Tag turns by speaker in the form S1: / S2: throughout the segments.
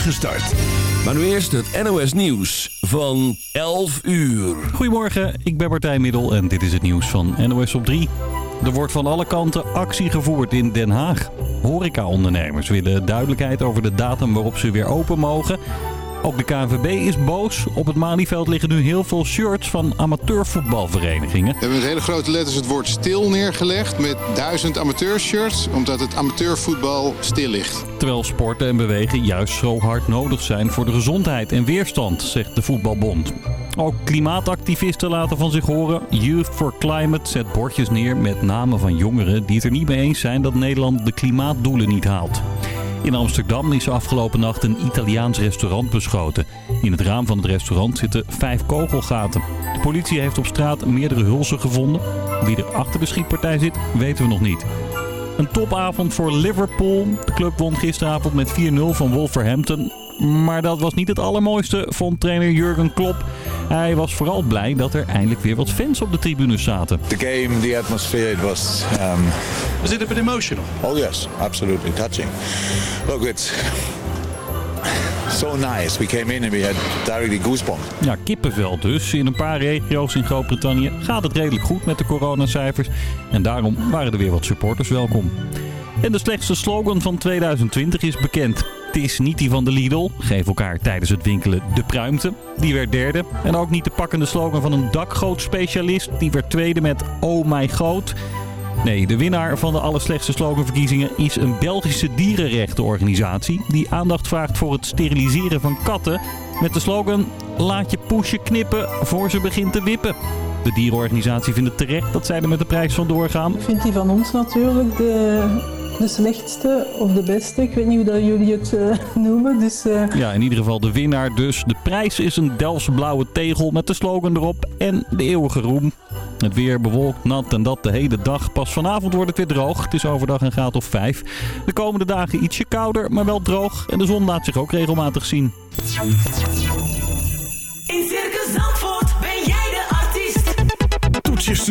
S1: start. Maar nu eerst het NOS Nieuws van 11 uur.
S2: Goedemorgen, ik ben Martijn Middel en dit is het nieuws van NOS op 3. Er wordt van alle kanten actie gevoerd in Den Haag. Horeca-ondernemers willen duidelijkheid over de datum waarop ze weer open mogen. Ook de KNVB is boos. Op het Malieveld liggen nu heel veel shirts van amateurvoetbalverenigingen.
S3: We hebben met hele grote letters het woord stil neergelegd met duizend amateurshirts, omdat het amateurvoetbal stil ligt.
S2: Terwijl sporten en bewegen juist zo hard nodig zijn voor de gezondheid en weerstand, zegt de voetbalbond. Ook klimaatactivisten laten van zich horen. Youth for Climate zet bordjes neer met namen van jongeren die het er niet mee eens zijn dat Nederland de klimaatdoelen niet haalt. In Amsterdam is afgelopen nacht een Italiaans restaurant beschoten. In het raam van het restaurant zitten vijf kogelgaten. De politie heeft op straat meerdere hulzen gevonden. Wie er achter de schietpartij zit, weten we nog niet. Een topavond voor Liverpool. De club won gisteravond met 4-0 van Wolverhampton. Maar dat was niet het allermooiste, vond trainer Jurgen Klopp. Hij was vooral blij dat er eindelijk weer wat fans op de tribunes zaten.
S4: The game, the atmosphere, it was... Um...
S5: Was it a bit emotional?
S4: Oh yes, absolutely touching. Look, it's so nice. We came in and we had directly goosebumps.
S2: Ja, kippenvel dus. In een paar regio's in Groot-Brittannië gaat het redelijk goed met de coronacijfers. En daarom waren er weer wat supporters welkom. En de slechtste slogan van 2020 is bekend. Het is niet die van de Lidl. Geef elkaar tijdens het winkelen de pruimte. Die werd derde. En ook niet de pakkende slogan van een dakgootspecialist. Die werd tweede met Oh my goot. Nee, de winnaar van de allerslechtste sloganverkiezingen is een Belgische dierenrechtenorganisatie. Die aandacht vraagt voor het steriliseren van katten. Met de slogan laat je poesje knippen voor ze begint te wippen. De dierenorganisatie vindt het terecht dat zij er met de prijs van doorgaan.
S6: Ik vind die van ons natuurlijk de, de slechtste of de beste. Ik weet niet hoe dat jullie het uh, noemen. Dus, uh...
S2: Ja, in ieder geval de winnaar dus. De prijs is een Delfts blauwe tegel met de slogan erop en de eeuwige roem. Het weer bewolkt, nat en dat de hele dag. Pas vanavond wordt het weer droog. Het is overdag een graad of 5. De komende dagen ietsje kouder, maar wel droog. En de zon laat zich ook regelmatig zien.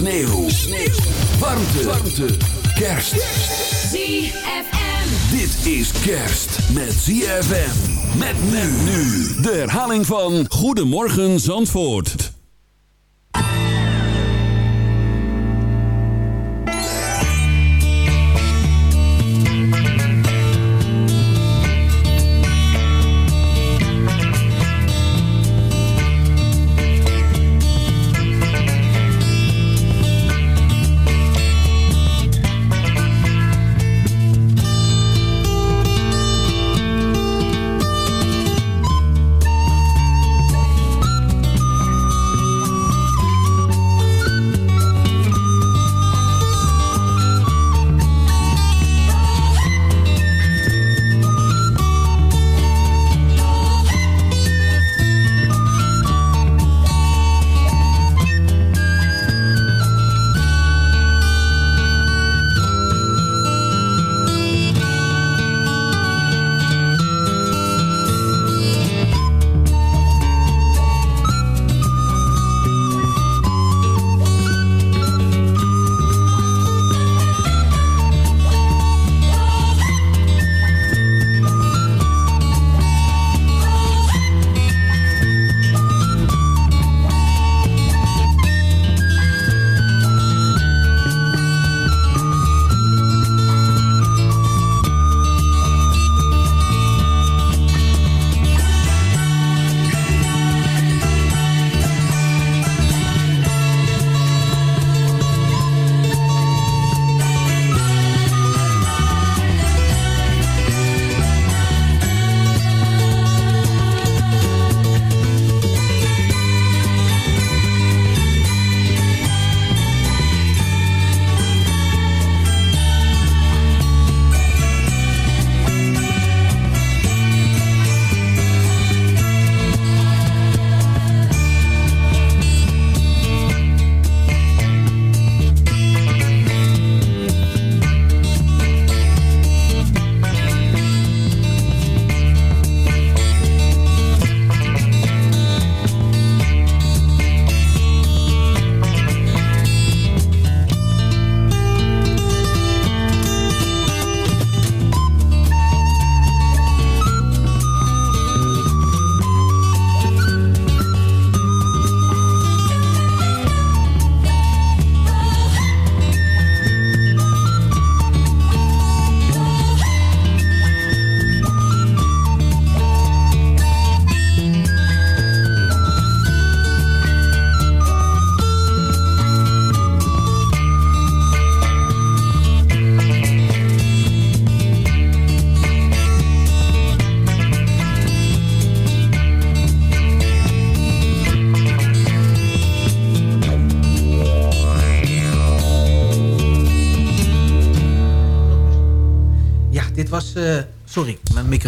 S7: Sneeuw. Sneeuw. Warmte. Warmte. Kerst.
S8: ZFM.
S7: Dit is kerst met ZFM. Met men nu. De herhaling van Goedemorgen Zandvoort.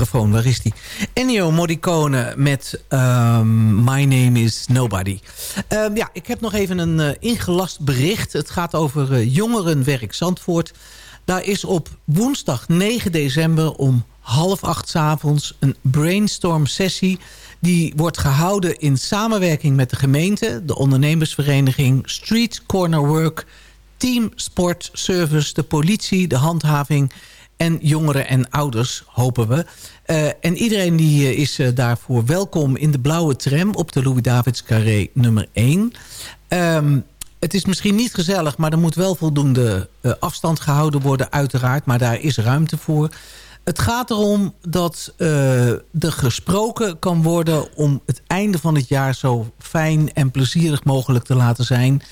S5: Microfoon, waar is die? Ennio Morricone met ehm, My Name is Nobody. Ehm, ja, ik heb nog even een eh, ingelast bericht. Het gaat over eh, Jongerenwerk Zandvoort. Daar is op woensdag 9 december om half acht 's avonds een brainstorm sessie. Die wordt gehouden in samenwerking met de gemeente, de ondernemersvereniging Street Corner Work, Team Sport Service, de politie, de handhaving en jongeren en ouders, hopen we. Eh, en iedereen die eh, is eh, daarvoor welkom in de blauwe tram op de Louis-Davids Carré nummer 1. Ehm, het is misschien niet gezellig, maar er moet wel voldoende afstand gehouden worden, uiteraard. Maar daar is ruimte voor. Het gaat erom dat er gesproken kan worden... om het einde van het jaar zo fijn en plezierig mogelijk te laten zijn.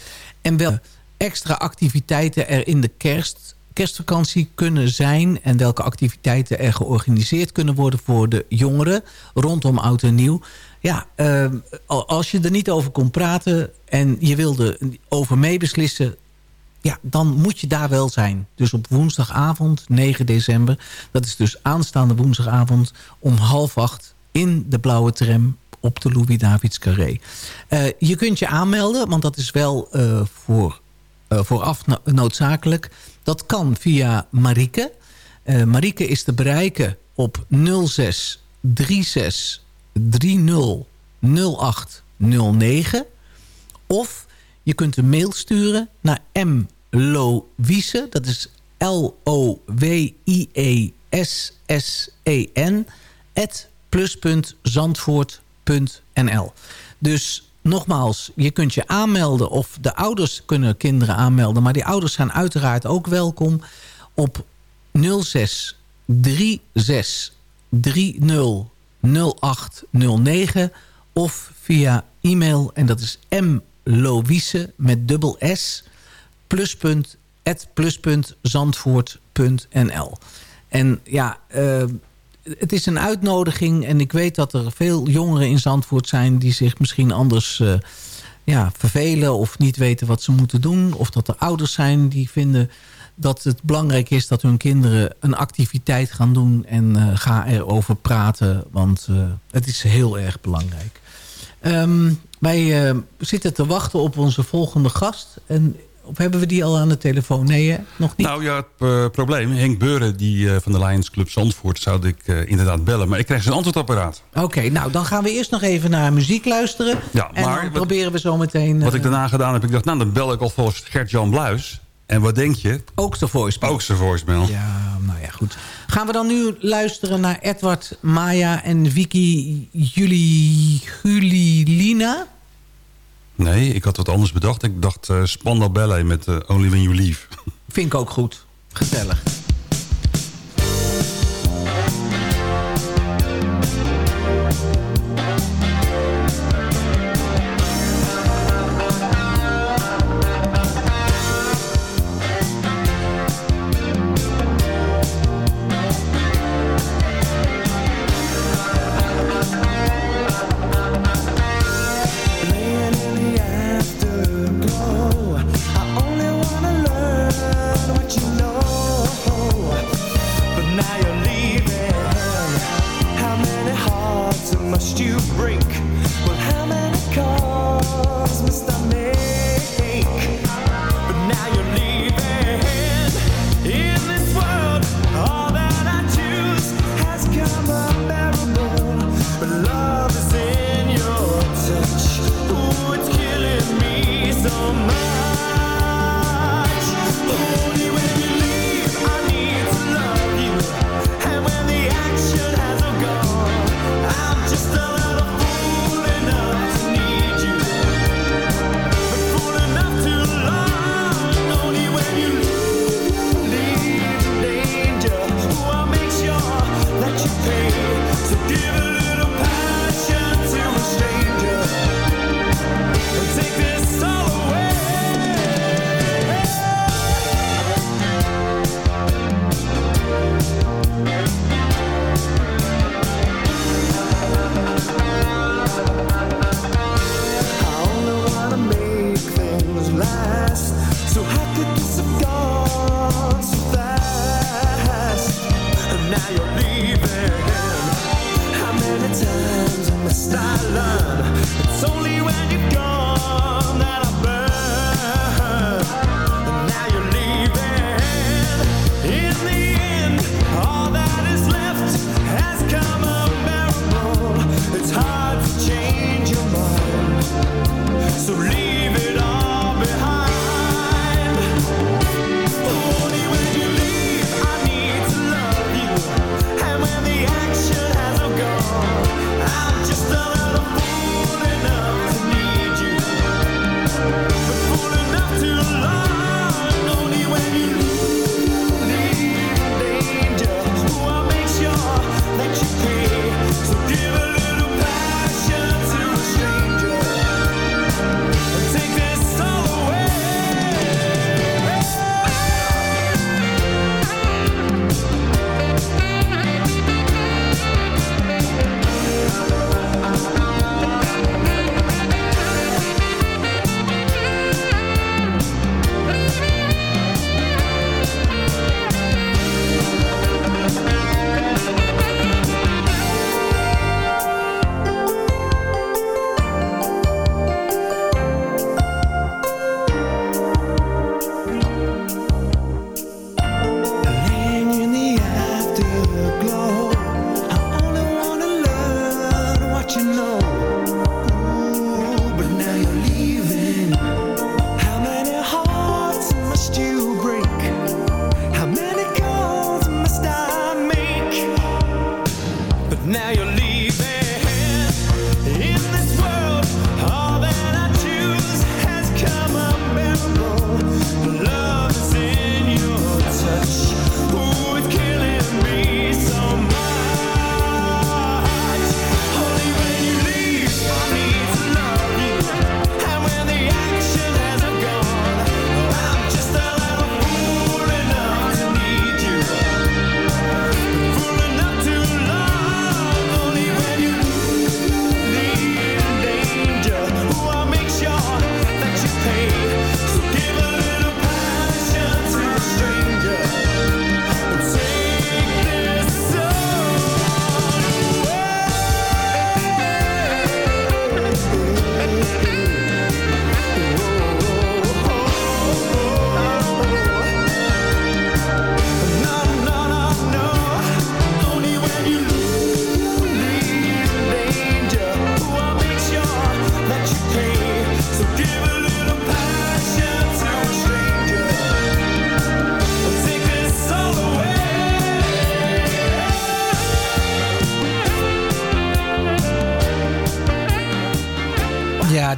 S5: En wel extra activiteiten er in de kerst, kerstvakantie kunnen zijn... en welke activiteiten er georganiseerd kunnen worden voor de jongeren... rondom Oud en Nieuw. Ja, eh, als je er niet over kon praten en je wilde over meebeslissen ja, dan moet je daar wel zijn. Dus op woensdagavond, 9 december... dat is dus aanstaande woensdagavond om half acht... in de blauwe tram op de Louis-Davids Carré. Eh, je kunt je aanmelden, want dat is wel eh, voor, eh, vooraf no- noodzakelijk. Dat kan via Marieke. Eh Marieke is te bereiken op 06 36 30 08 09... Of je kunt een mail sturen naar mlowiese. Dat is L-O-W-I-E-S-S-E-N. at plus.zandvoort.nl. Dus nogmaals, je kunt je aanmelden... of de ouders kunnen kinderen aanmelden... maar die ouders zijn uiteraard ook welkom... op 06 36 30 0809 of via e-mail en dat is mlowiese met dubbel s pluspunt at plus.zandvoort.nl en ja, eh, het is een uitnodiging en ik weet dat er veel jongeren in Zandvoort zijn die zich misschien anders eh, ja, vervelen of niet weten wat ze moeten doen. Of dat er ouders zijn die vinden dat het belangrijk is dat hun kinderen een activiteit gaan doen en eh, ga erover praten, want eh, het is heel erg belangrijk. Ehm, wij zitten te wachten op onze volgende gast. En, of hebben we die al aan de telefoon? Nee, hè? nog niet?
S9: Nou ja, het eh, probleem. Henk Beuren die, eh, van de Lions Club Zandvoort zou ik eh, inderdaad bellen. Maar ik krijg zijn antwoordapparaat.
S5: Oké, nou dan gaan we eerst nog even naar muziek luisteren.
S9: Ja,
S5: en
S9: maar
S5: dan
S9: wat-
S5: proberen we zo meteen...
S9: Wat ik daarna gedaan heb, ik dacht, nou dan bel ik alvast Gert-Jan Bluis. En wat denk je?
S5: Ook de voicemail.
S9: Ook zijn voicemail.
S5: Ja, nou ja, goed. Gaan we dan nu luisteren naar Edward, Maya en Vicky Juli, Julilina?
S9: Nee, ik had wat anders bedacht. Ik dacht eh Spandau Ballet met eh, Only When You Leave.
S5: Vind ik ook goed. Gezellig.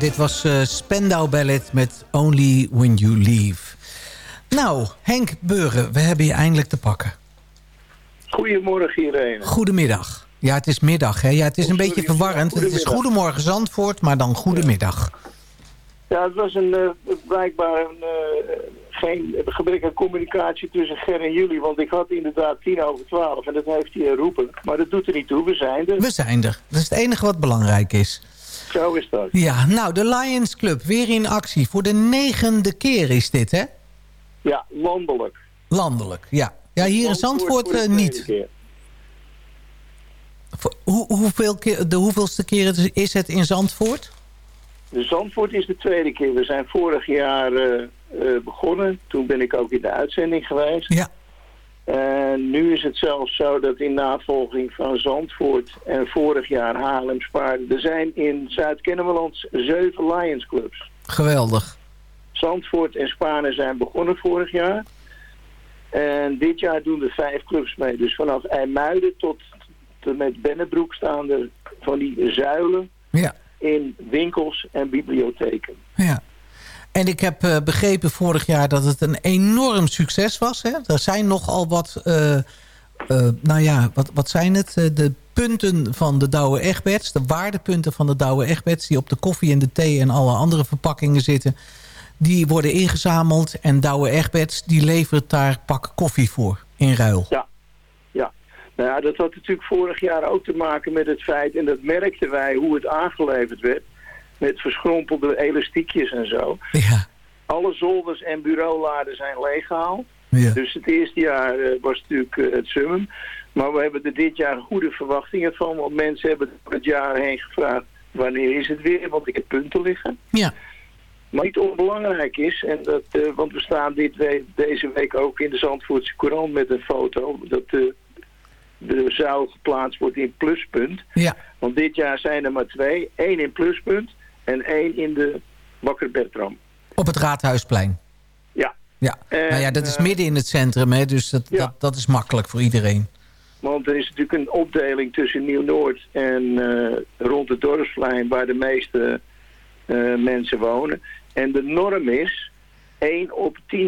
S5: Dit was eh Spendau Ballet met Only When You Leave. Nou, Henk Beuren, we hebben je eindelijk te pakken.
S10: Goedemorgen iedereen.
S5: Goedemiddag. Ja, het is middag, hè? Ja, het is een
S10: Oh, sorry,
S5: beetje verwarrend. Het is. Goedemorgen Zandvoort, maar dan Goedemiddag.
S10: Ja, het was een, eh, blijkbaar een, eh, geen gebrek aan communicatie tussen Ger en jullie. Want ik had inderdaad tien over twaalf en dat heeft hij geroepen. Maar dat doet er niet toe, we zijn er.
S5: We zijn er. Dat is het enige wat belangrijk is.
S10: Zo is dat.
S5: Ja, nou, de Lions Club weer in actie. Voor de negende keer is dit, hè?
S10: Ja, landelijk.
S5: Landelijk, ja. Ja, hier in Zandvoort eh, niet.
S10: keer.
S5: Hoe, hoeveel keer, de hoeveelste keer is het in Zandvoort?
S10: De Zandvoort is de tweede keer. We zijn vorig jaar eh, eh, begonnen. Toen ben ik ook in de uitzending geweest.
S5: Ja.
S10: En nu is het zelfs zo dat in navolging van Zandvoort en vorig jaar Haarlem Spaarden... er zijn in Zuid-Kennemerland zeven Lions Clubs.
S5: Geweldig.
S10: Zandvoort en Spaarne zijn begonnen vorig jaar. En dit jaar doen er vijf clubs mee. Dus vanaf IJmuiden tot, tot met Bennebroek staan er van die zuilen
S5: Ja.
S10: in winkels en bibliotheken.
S5: Ja. En ik heb eh, begrepen vorig jaar dat het een enorm succes was. Hè? Er zijn nogal wat, eh, eh, nou ja, wat, wat zijn het? De punten van de Douwe Egberts, de waardepunten van de Douwe Egberts... die op de koffie en de thee en alle andere verpakkingen zitten... die worden ingezameld en Douwe Egberts die levert daar pak koffie voor in ruil.
S10: Ja, ja. Nou ja, dat had natuurlijk vorig jaar ook te maken met het feit... en dat merkten wij hoe het aangeleverd werd... met verschrompelde elastiekjes en zo.
S5: Ja.
S10: Alle zolders en bureauladen zijn leeggehaald.
S5: Ja.
S10: Dus het eerste jaar eh, was natuurlijk eh, het summum. Maar we hebben er dit jaar goede verwachtingen van. Want mensen hebben het jaar heen gevraagd... wanneer is het weer? Want ik heb punten liggen.
S5: Ja.
S10: Maar niet onbelangrijk is, en dat, eh, want we staan dit deze week ook in de Zandvoortse Courant met een foto... dat de, de zuil geplaatst wordt in pluspunt.
S5: Ja.
S10: Want dit jaar zijn er maar twee. één in pluspunt en één in de Bakker Bertram.
S5: Op het Raadhuisplein.
S10: Ja.
S5: Ja.
S10: En,
S5: nou ja, dat is
S10: eh,
S5: midden in het centrum, hè, dus dat,
S10: ja.
S5: dat, dat is makkelijk voor iedereen.
S10: Want er is natuurlijk een opdeling tussen Nieuw-Noord en eh, rond het dorpsplein... waar de meeste eh, mensen wonen. En de norm is 1 op 10.000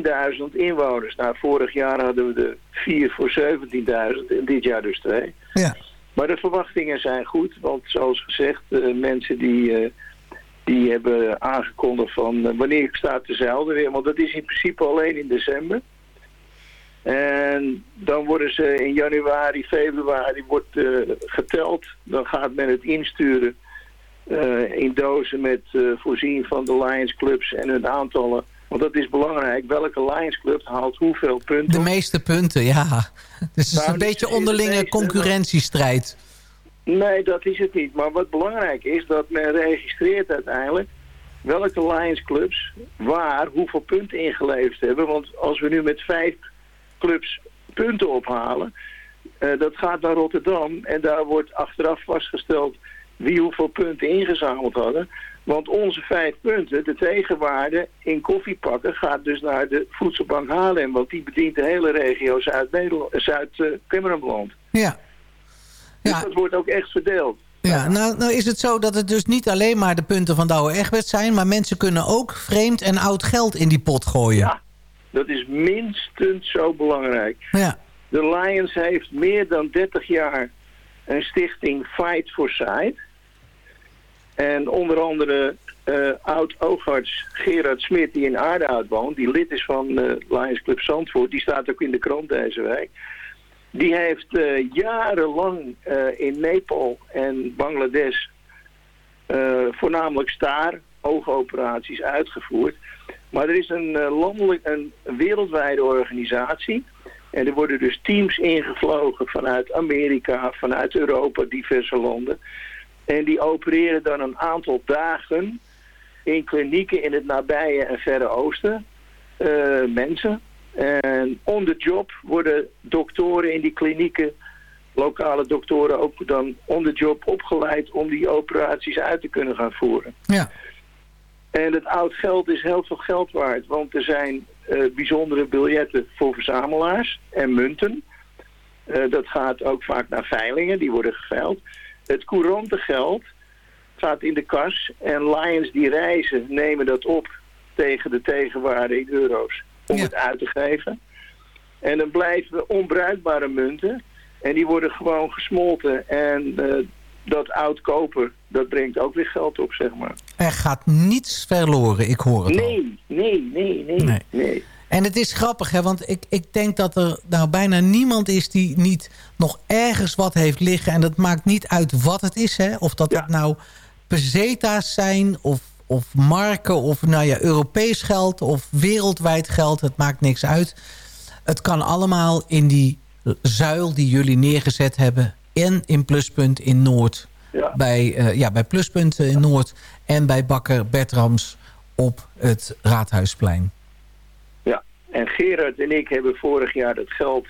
S10: inwoners. Nou, vorig jaar hadden we er 4 voor 17.000 en dit jaar dus 2.
S5: Ja.
S10: Maar de verwachtingen zijn goed, want zoals gezegd, mensen die, die hebben aangekondigd van eh, wanneer staat de zeil er weer. Want dat is in principe alleen in december. En dan worden ze in januari, februari wordt eh, geteld. Dan gaat men het insturen eh, in dozen met voorzien van de Lions clubs en hun aantallen. Want dat is belangrijk. Welke Lions club haalt hoeveel punten?
S5: De meeste punten, ja. Dus het is
S10: Nou,
S5: een beetje onderlinge
S10: meeste,
S5: concurrentiestrijd.
S10: Nee, dat is het niet. Maar wat belangrijk is, dat men registreert uiteindelijk welke Lions clubs waar hoeveel punten ingeleverd hebben. Want als we nu met vijf clubs punten ophalen, eh, dat gaat naar Rotterdam en daar wordt achteraf vastgesteld wie hoeveel punten ingezameld hadden. Want onze vijf punten, de tegenwaarde in koffiepakken, gaat dus naar de voedselbank Haarlem. Want die bedient de hele regio Zuid-Nederland, Zuid-Kimmerenland.
S5: Ja.
S10: Dus
S5: Ja.
S10: dat wordt ook echt verdeeld.
S5: Ja, nou, nou is het zo dat het dus niet alleen maar de punten van Douwe Egberts zijn... maar mensen kunnen ook vreemd en oud geld in die pot gooien.
S10: Ja, dat is minstens zo belangrijk.
S5: Ja.
S10: De Lions heeft meer dan 30 jaar een stichting Fight for Sight. En onder andere eh, oud-oogarts Gerard Smit, die in Aardehout woont... die lid is van eh Lions Club Zandvoort, die staat ook in de krant deze week... Die heeft eh, jarenlang eh, in Nepal en Bangladesh eh, voornamelijk staar oogoperaties uitgevoerd. Maar er is een landelijk, een wereldwijde organisatie. En er worden dus teams ingevlogen vanuit Amerika, vanuit Europa, diverse landen. En die opereren dan een aantal dagen in klinieken in het nabije en verre oosten. mensen. En on the job worden doktoren in die klinieken, lokale doktoren ook dan on the job opgeleid om die operaties uit te kunnen gaan voeren.
S5: Ja.
S10: En het oud geld is heel veel geld waard, want er zijn eh, bijzondere biljetten voor verzamelaars en munten. Eh, dat gaat ook vaak naar veilingen, die worden geveild. Het courante geld gaat in de kas en Lions die reizen nemen dat op tegen de tegenwaarde in euro's om
S5: Ja.
S10: het uit te geven. En dan blijven onbruikbare munten en die worden gewoon gesmolten en eh, dat oud koper, dat brengt ook weer geld op, zeg maar.
S5: Er gaat niets verloren, ik hoor het al.
S10: Nee, nee, nee, nee,
S5: Nee.
S10: nee.
S5: En het is grappig, hè, want ik, ik denk dat er nou bijna niemand is... die niet nog ergens wat heeft liggen. En dat maakt niet uit wat het is. Hè? Of dat
S10: Ja.
S5: het nou peseta's zijn of, of marken... of nou ja, Europees geld of wereldwijd geld. Het maakt niks uit. Het kan allemaal in die zuil die jullie neergezet hebben... en in Pluspunt in Noord.
S10: Ja.
S5: Bij, eh, ja, bij Pluspunt in Noord en bij Bakker Bertrams op het Raadhuisplein.
S10: Ja, en Gerard en ik hebben vorig jaar dat geld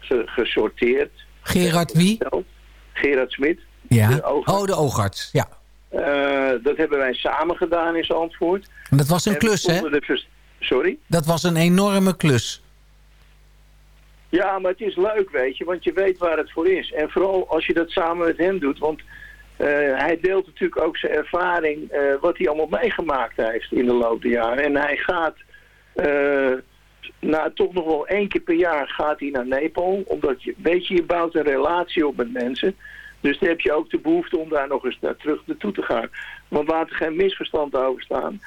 S10: ge- gesorteerd.
S5: Gerard wie?
S10: Gerard Smit.
S5: Ja.
S10: De oogarts.
S5: oh, de oogarts. Ja.
S10: Eh, dat hebben wij samen gedaan in Zandvoort.
S5: En dat was een
S10: En
S5: klus, hè?
S10: Sorry?
S5: Dat was een enorme klus.
S10: Ja, maar het is leuk, weet je, want je weet waar het voor is. En vooral als je dat samen met hem doet, want eh, hij deelt natuurlijk ook zijn ervaring, eh, wat hij allemaal meegemaakt heeft in de loop der jaren. En hij gaat, nou, toch nog wel één keer per jaar gaat hij naar Nepal, omdat je, weet je, je bouwt een relatie op met mensen. Dus dan heb je ook de behoefte om daar nog eens naar terug naartoe te gaan. Want laat er geen misverstand over staan.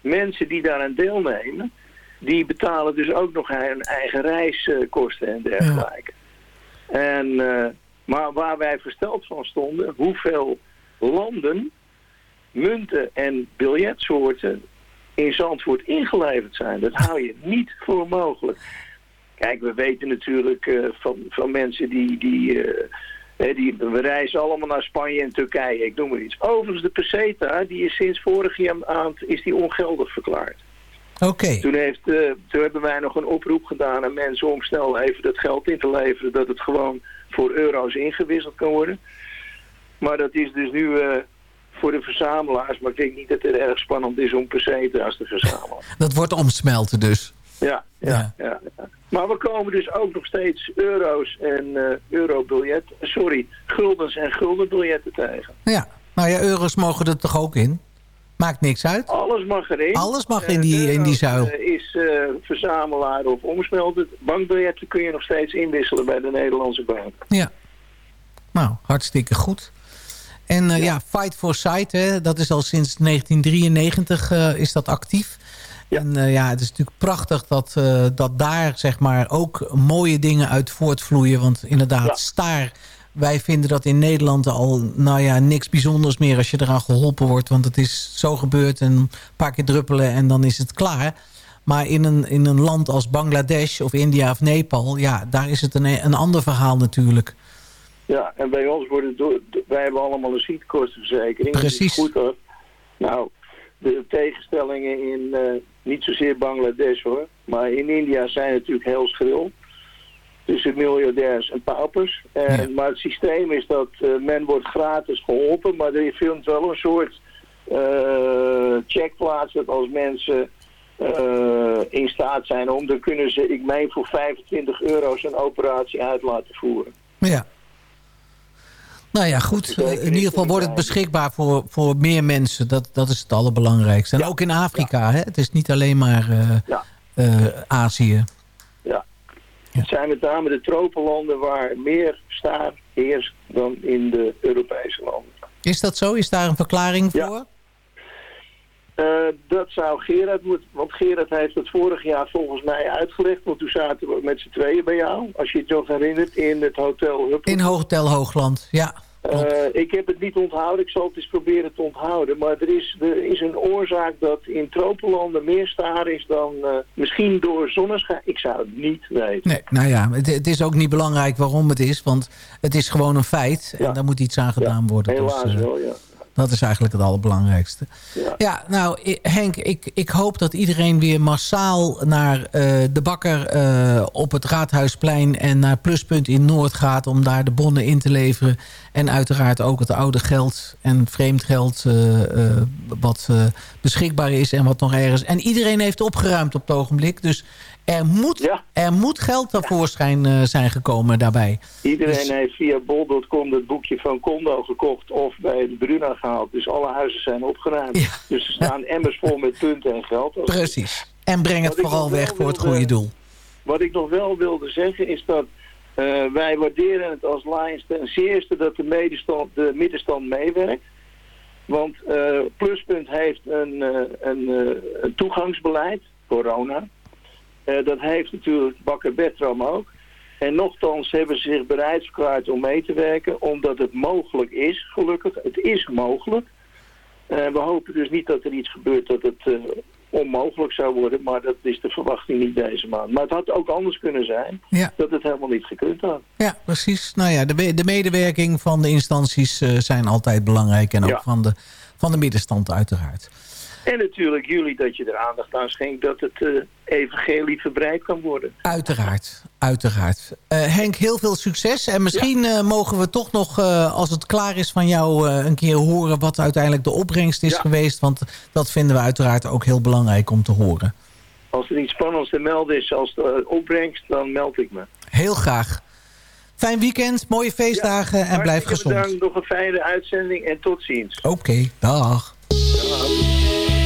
S10: Mensen die daaraan deelnemen, die betalen dus ook nog hun eigen reiskosten en dergelijke. En, eh, maar waar wij versteld van stonden, hoeveel landen, munten en biljetsoorten in Zandvoort ingeleverd zijn. Dat hou je niet voor mogelijk. Kijk, we weten natuurlijk eh, van, van mensen die... die, eh, die we reizen allemaal naar Spanje en Turkije, ik noem maar iets. Overigens, de peseta, die is sinds vorig jaar maand is die ongeldig verklaard.
S5: Oké.
S10: Toen, heeft, eh, toen hebben wij nog een oproep gedaan aan mensen om snel even dat geld in te leveren, dat het gewoon voor euro's ingewisseld kan worden. Maar dat is dus nu eh, voor de verzamelaars, maar ik denk niet dat het erg spannend is om peseta's te verzamelen.
S5: Dat wordt omsmelten dus.
S10: Ja, ja, ja. ja. Maar we komen dus ook nog steeds euro's en eh eurobiljetten, sorry, guldens en guldenbiljetten tegen.
S5: Ja. Nou ja, euro's mogen er toch ook in? Maakt niks uit.
S10: Alles mag erin.
S5: Alles mag in die, in die zuil.
S10: Eh, is eh, verzamelaar of omsmelten. Bankbiljetten kun je nog steeds inwisselen bij de Nederlandse bank.
S5: Ja. Nou, hartstikke goed. En eh, ja. Fight for Sight, hè, dat is al sinds 1993 eh, is dat actief. En eh, ja, het is natuurlijk prachtig dat, eh, dat daar zeg maar ook mooie dingen uit voortvloeien. Want inderdaad, staar, wij vinden dat in Nederland al nou ja, niks bijzonders meer als je eraan geholpen wordt. Want het is zo gebeurd en een paar keer druppelen en dan is het klaar. Maar in een, in een land als Bangladesh of India of Nepal, ja, daar is het een, een ander verhaal natuurlijk.
S10: Ja, en bij ons worden wij hebben allemaal een ziektekostenverzekering. Is
S5: Precies.
S10: goed hoor. Nou, de tegenstellingen in eh, niet zozeer Bangladesh hoor, maar in India zijn natuurlijk heel schril. Tussen miljardairs en paupers. En, Maar het systeem is dat eh, men wordt gratis geholpen, maar er vindt wel een soort eh, check plaats dat als mensen in staat zijn om, dan kunnen ze, ik meen voor 25 euro een operatie uit laten voeren.
S5: Ja. Nou ja, goed. In ieder geval wordt het beschikbaar voor, voor meer mensen. Dat, dat is het allerbelangrijkste. En ook in Afrika. Hè? Het is niet alleen maar eh,
S10: Ja.
S5: eh, Azië.
S10: Ja. Het zijn met name de tropenlanden waar meer staar heerst dan in de Europese landen.
S5: Is dat zo? Is daar een verklaring
S10: Ja.
S5: voor?
S10: Eh, dat zou Gerard moeten, want Gerard heeft het vorig jaar volgens mij uitgelegd, want toen zaten we met z'n tweeën bij jou, als je het nog herinnert, in het Hotel Huppel.
S5: In Hotel Hoogland, ja.
S10: Eh, ik heb het niet onthouden, ik zal het eens proberen te onthouden. Maar er is, er is een oorzaak dat in tropenlanden meer staar is dan eh, misschien door zonneschijn. Ik zou het niet weten.
S5: Nee, nou ja, het, het is ook niet belangrijk waarom het is. Want het is gewoon een feit. En daar moet iets aan gedaan worden.
S10: Helaas
S5: Dus,
S10: wel, ja.
S5: Dat is eigenlijk het allerbelangrijkste. Ja, nou I- Henk, ik, ik hoop dat iedereen weer massaal naar eh, de bakker eh, op het Raadhuisplein en naar Pluspunt in Noord gaat om daar de bonnen in te leveren. En uiteraard ook het oude geld en vreemd geld eh, wat beschikbaar is en wat nog ergens. En iedereen heeft opgeruimd op het ogenblik. Dus er moet, er moet geld tevoorschijn eh, zijn gekomen daarbij.
S10: Iedereen
S5: Dus-
S10: heeft via bol.com het boekje van Condo gekocht of bij de Bruna gehaald. Dus alle huizen zijn opgeruimd. Dus er staan emmers vol met punten en geld.
S5: Precies. En breng het
S10: Wat
S5: vooral weg voor het goede doel.
S10: Wat ik nog wel wilde zeggen is dat eh, wij waarderen het als Lions ten zeerste dat de, de middenstand meewerkt. Want eh, Pluspunt heeft een, een, een toegangsbeleid, corona. Eh, dat heeft natuurlijk Bakker Bertram ook. En nochtans hebben ze zich bereid verklaard om mee te werken, omdat het mogelijk is, gelukkig. Het is mogelijk. Eh, we hopen dus niet dat er iets gebeurt dat het eh, onmogelijk zou worden, maar dat is de verwachting niet deze maand. Maar het had ook anders kunnen zijn,
S5: Ja.
S10: dat het helemaal niet gekund had.
S5: Ja, precies. Nou ja, de, me- de medewerking van de instanties eh, zijn altijd belangrijk. En ook
S10: Ja.
S5: van, de, van de middenstand uiteraard.
S10: En natuurlijk jullie dat je er aandacht aan schenkt dat het eh, evangelie verbreid kan worden.
S5: Uiteraard, uiteraard. Eh, Henk, heel veel succes. En misschien eh, mogen we toch nog, als het klaar is van jou... een keer horen wat uiteindelijk de opbrengst is geweest. Want dat vinden we uiteraard ook heel belangrijk om te horen.
S10: Als er iets spannends te melden is als de opbrengst, dan meld ik me.
S5: Heel graag. Fijn weekend, mooie feestdagen en blijf gezond.
S10: Bedankt, nog een fijne uitzending en tot ziens.
S5: Oké, dag.
S11: Don't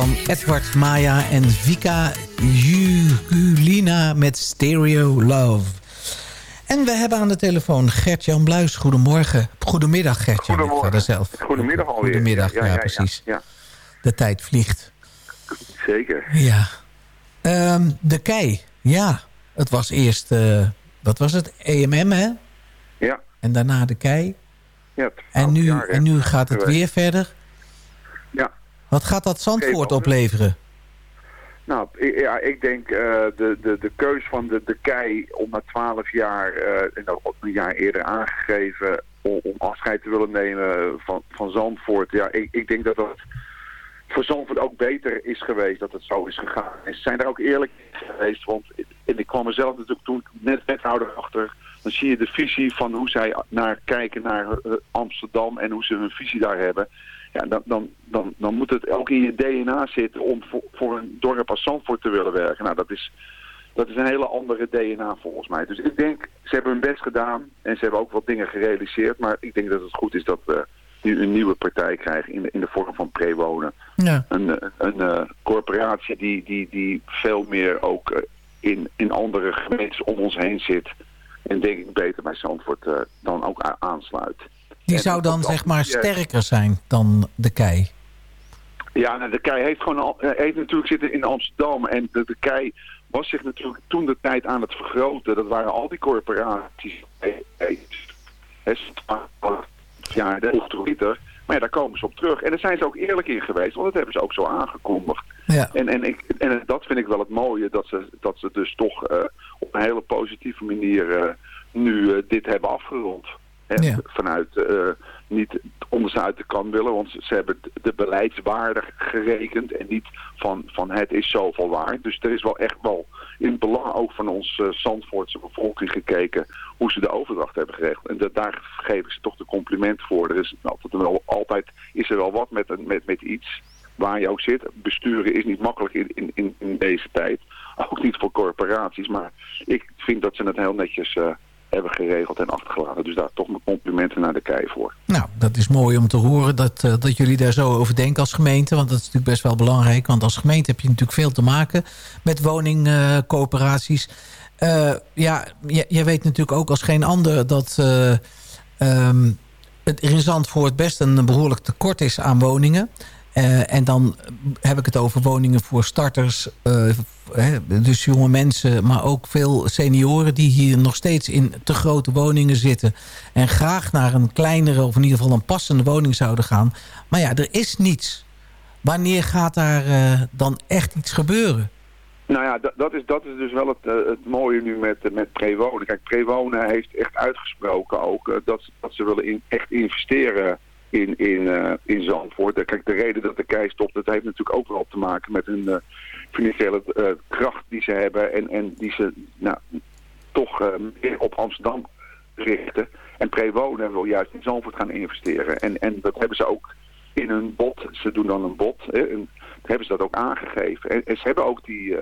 S5: dan Edward Maya en Vika Jugulina met Stereo Love. En we hebben aan de telefoon Gert-Jan Bluis. Goedemorgen. Goedemiddag Gert-Jan.
S11: Goedemorgen.
S5: Er zelf.
S11: Goedemiddag alweer.
S5: Goedemiddag, ja,
S11: Ja, ja, ja,
S5: precies.
S11: ja.
S5: De tijd vliegt.
S11: Zeker.
S5: Ja. Ehm, de kei. Ja, het was eerst... eh, wat was het? EMM, hè?
S11: Ja.
S5: En daarna de kei.
S11: Ja,
S5: En nu,
S11: jaar,
S5: en nu gaat het weer verder. Wat gaat dat Zandvoort opleveren?
S11: Nou, ik, ja, ik denk eh, de, de, de keus van de, de kei om na twaalf jaar, eh, en ook een jaar eerder aangegeven, om, om afscheid te willen nemen van, van Zandvoort. Ja, ik, ik denk dat dat voor Zandvoort ook beter is geweest dat het zo is gegaan. En ze zijn daar ook eerlijk geweest, want en ik kwam er zelf natuurlijk toen net wethouder achter. Dan zie je de visie van hoe zij naar kijken naar eh, Amsterdam en hoe ze hun visie daar hebben. Ja, dan, dan, dan, dan moet het ook in je DNA zitten om voor, voor een dorp als Zandvoort te willen werken. Nou, dat is, dat is een hele andere DNA volgens mij. Dus ik denk, ze hebben hun best gedaan en ze hebben ook wat dingen gerealiseerd. Maar ik denk dat het goed is dat we nu een nieuwe partij krijgen in de, in de vorm van prewonen.
S5: Ja.
S11: Een, een eh, corporatie die, die, die veel meer ook eh, in, in andere gemeentes om ons heen zit. En denk ik beter bij Zandvoort eh, dan ook aansluit.
S5: Die
S11: En
S5: zou dan zeg maar sterker zijn dan de kei.
S11: Ja, nou, de KEI heeft gewoon al, eh, heeft natuurlijk zitten in Amsterdam. En de, de KEI was zich natuurlijk toen de tijd aan het vergroten. Dat waren al die corporaties. Ja, de Twitter. Maar ja, daar komen ze op terug. En daar zijn ze ook eerlijk in geweest. Want dat hebben ze ook zo aangekondigd.
S5: Ja.
S11: En, en, ik, en dat vind ik wel het mooie. Dat ze, dat ze dus toch eh, op een hele positieve manier eh, nu dit hebben afgerond. Hè,
S5: Ja.
S11: Vanuit eh, niet onderuit de kan willen. Want ze hebben de beleidswaarde gerekend. En niet van, van het is zoveel waard. Dus er is wel echt wel in het belang ook van ons eh, Zandvoortse bevolking gekeken. Hoe ze de overdracht hebben geregeld. En dat, daar geven ze toch de compliment voor. Er is altijd, wel, altijd is er wel wat met, met, met iets waar je ook zit. Besturen is niet makkelijk in, in, in, in deze tijd. Ook niet voor corporaties. Maar ik vind dat ze het heel netjes eh, hebben geregeld en achtergelaten. Dus daar toch mijn complimenten naar de kei voor.
S5: Nou, dat is mooi om te horen dat, eh, dat jullie daar zo over denken als gemeente. Want dat is natuurlijk best wel belangrijk. Want als gemeente heb je natuurlijk veel te maken met woningcoöperaties. Eh, ja, jij weet natuurlijk ook als geen ander dat eh, ehm, het er in Zandvoort best een behoorlijk tekort is aan woningen. Eh, en dan heb ik het over woningen voor starters, eh, dus jonge mensen... maar ook veel senioren die hier nog steeds in te grote woningen zitten... en graag naar een kleinere of in ieder geval een passende woning zouden gaan. Maar ja, er is niets. Wanneer gaat daar eh, dan echt iets gebeuren?
S11: Nou ja, dat, is, dat is dus wel het, het mooie nu met, met Prewonen. Kijk, Prewonen heeft echt uitgesproken ook dat, dat ze willen in, echt investeren in, in, eh, in Zandvoort. Eh, Kijk, de reden dat de kei stopt, dat heeft natuurlijk ook wel te maken met hun eh, financiële kracht die ze hebben. En, en die ze nou, toch meer op Amsterdam richten. En Prewonen wil juist in Zandvoort gaan investeren. En, en dat hebben ze ook in hun bod. Ze doen dan een bod. Hè, en hebben ze dat ook aangegeven. En, ze hebben ook die,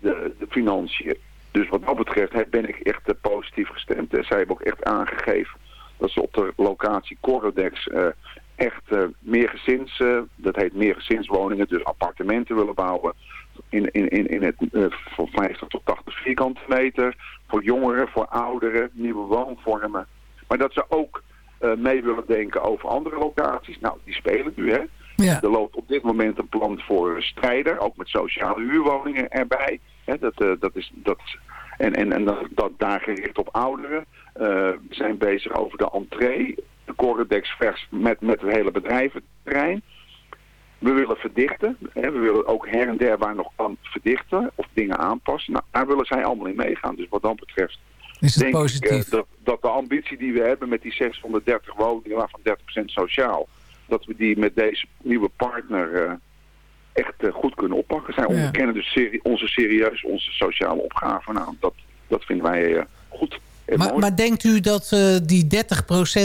S11: de, de financiën. Dus wat dat betreft ben ik echt positief gestemd. En zij hebben ook echt aangegeven dat ze op de locatie Corodex eh, echt eh, meer gezins, eh, dat heet meer gezinswoningen, dus appartementen willen bouwen. In, in, in, in het van 50 tot 80 vierkante meter. Voor jongeren, voor ouderen, nieuwe woonvormen. Maar dat ze ook mee willen denken over andere locaties. Nou, die spelen nu, hè.
S5: Ja.
S11: Er loopt op dit moment een plan voor strijder, ook met sociale huurwoningen erbij. Hè, dat, dat is, dat, en en, en dat, dat daar gericht op ouderen. Eh, we zijn bezig over de entree, de Corredex vers met, met het hele bedrijventerrein. We willen verdichten. Hè, we willen ook her en der waar nog kan verdichten of dingen aanpassen. Nou, daar willen zij allemaal in meegaan. Dus wat dat betreft
S5: Is het
S11: denk
S5: positief?
S11: ik eh, dat, dat de ambitie die we hebben met die 630 woningen, waarvan 30% sociaal, dat we die met deze nieuwe partner eh, echt eh, goed kunnen oppakken. Zij onderkennen dus seri onze serieus onze sociale opgave. Nou, dat, dat vinden wij eh, goed.
S5: Maar, maar denkt u dat eh, die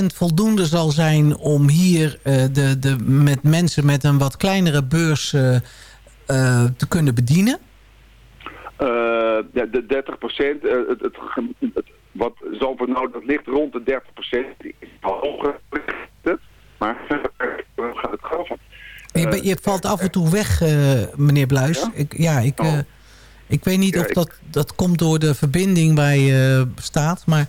S5: 30% voldoende zal zijn om hier de, de, met mensen met een wat kleinere beurs te kunnen bedienen?
S11: Ja, de 30 procent, het, het, het- wat Zandvoort nou, dat ligt rond de 30 procent. Hoger het, het van?
S5: Je, valt af en toe weg, eh, meneer Bluis.
S11: Ja?
S5: Ik, ja, ik,
S11: Oh.
S5: eh, ik weet niet
S11: Ja,
S5: of
S11: ik-
S5: dat, dat komt door de verbinding waar je eh, staat. Maar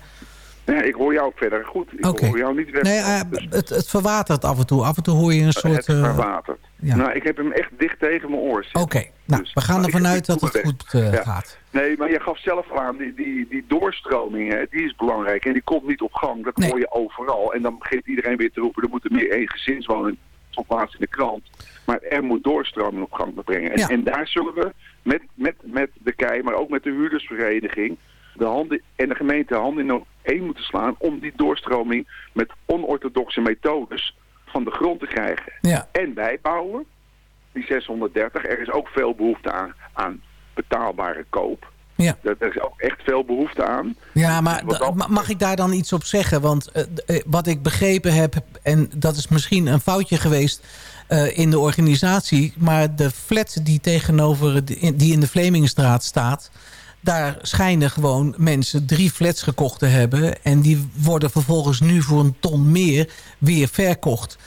S11: ik hoor jou verder goed. Ik hoor jou niet weg.
S5: nee, eh,
S11: Dus
S5: het, het verwatert af en toe. Af en toe hoor je een
S11: het
S5: soort... eh,
S11: verwatert.
S5: ja.
S11: Nou, ik heb hem echt dicht tegen mijn oor zitten.
S5: Oké, nou,
S11: Dus-
S5: we gaan ervan uit dat het goed eh,
S11: Ja.
S5: gaat.
S11: Nee, maar je gaf zelf aan, die, die, die doorstroming, hè, die is belangrijk. En die komt niet op gang. Dat
S5: Nee.
S11: hoor je overal. En dan begint iedereen weer te roepen, er moeten meer eengezinswoningen op plaats in de krant. Maar er moet doorstroming op gang brengen. En,
S5: Ja.
S11: en daar zullen we met, met, met de KEI, maar ook met de huurdersvereniging... De handen, en de gemeente handen in één moeten slaan... om die doorstroming met onorthodoxe methodes van de grond te krijgen.
S5: Ja.
S11: En bijbouwen, die 630. Er is ook veel behoefte aan, aan betaalbare koop.
S5: Ja.
S11: Er is ook echt veel behoefte aan.
S5: Ja, maar mag ik daar dan iets op zeggen? Want eh, eh, wat ik begrepen heb, en dat is misschien een foutje geweest eh, in de organisatie... maar de flat die tegenover de, die in de Vlemingstraat staat... daar schijnen gewoon mensen drie flats gekocht te hebben... en die worden vervolgens nu voor een ton meer weer verkocht...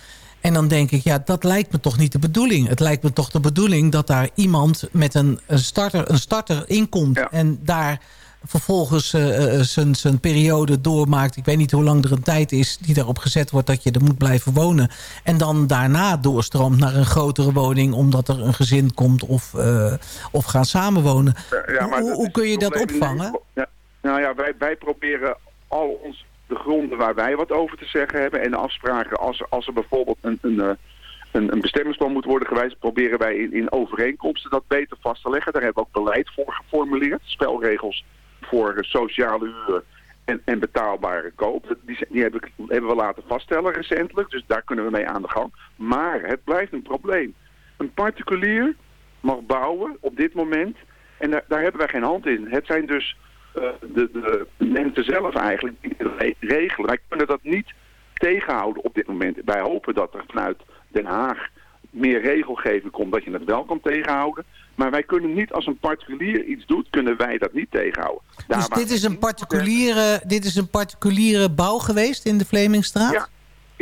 S5: En dan denk ik, ja, dat lijkt me toch niet de bedoeling. Het lijkt me toch de bedoeling dat daar iemand met een, een, starter, een starter inkomt...
S11: Ja.
S5: en daar vervolgens eh, zijn, zijn periode doormaakt. Ik weet niet hoe lang er een tijd is die daarop gezet wordt... dat je er moet blijven wonen. En dan daarna doorstroomt naar een grotere woning... omdat er een gezin komt of, eh, of gaan samenwonen.
S11: Ja, maar
S5: hoe, hoe kun je dat opvangen?
S11: Ja, nou ja, wij, wij proberen al ons, de gronden waar wij wat over te zeggen hebben... en de afspraken, als, als er bijvoorbeeld een, een, eh, een, een bestemmingsplan moet worden gewijzigd... proberen wij in, in overeenkomsten dat beter vast te leggen. Daar hebben we ook beleid voor geformuleerd. Spelregels voor sociale huur en, en betaalbare koop. Die, die hebben, hebben we laten vaststellen recentelijk, dus daar kunnen we mee aan de gang. Maar het blijft een probleem. Een particulier mag bouwen op dit moment. En daar, daar hebben wij geen hand in. Het zijn dus de, de mensen zelf eigenlijk regelen. Wij kunnen dat niet tegenhouden op dit moment. Wij hopen dat er vanuit Den Haag meer regelgeving komt dat je het wel kan tegenhouden. Maar wij kunnen niet, als een particulier iets doet, kunnen wij dat niet tegenhouden. Daar
S5: Dus dit is, een particuliere, dit is een particuliere bouw geweest in de Vlemingstraat?
S11: Ja,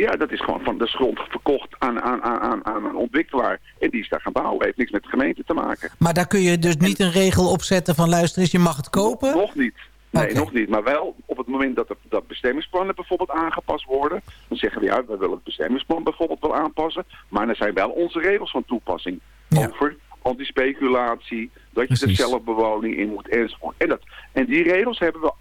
S11: ja, dat is gewoon van de grond verkocht aan, aan, aan, aan, een ontwikkelaar. En die is daar gaan bouwen. Heeft niks met de gemeente te maken.
S5: Maar daar kun je dus niet een regel op zetten van... luister eens, je mag het kopen?
S11: Nog niet. Nee, nog niet. Maar wel op het moment dat, de, dat bestemmingsplannen bijvoorbeeld aangepast worden... dan zeggen we ja, we willen het bestemmingsplan bijvoorbeeld wel aanpassen. Maar er zijn wel onze regels van toepassing.
S5: Ja.
S11: Over antispeculatie, dat je
S5: Precies.
S11: er zelfbewoning in moet enzovoort. En, dat, en die regels hebben we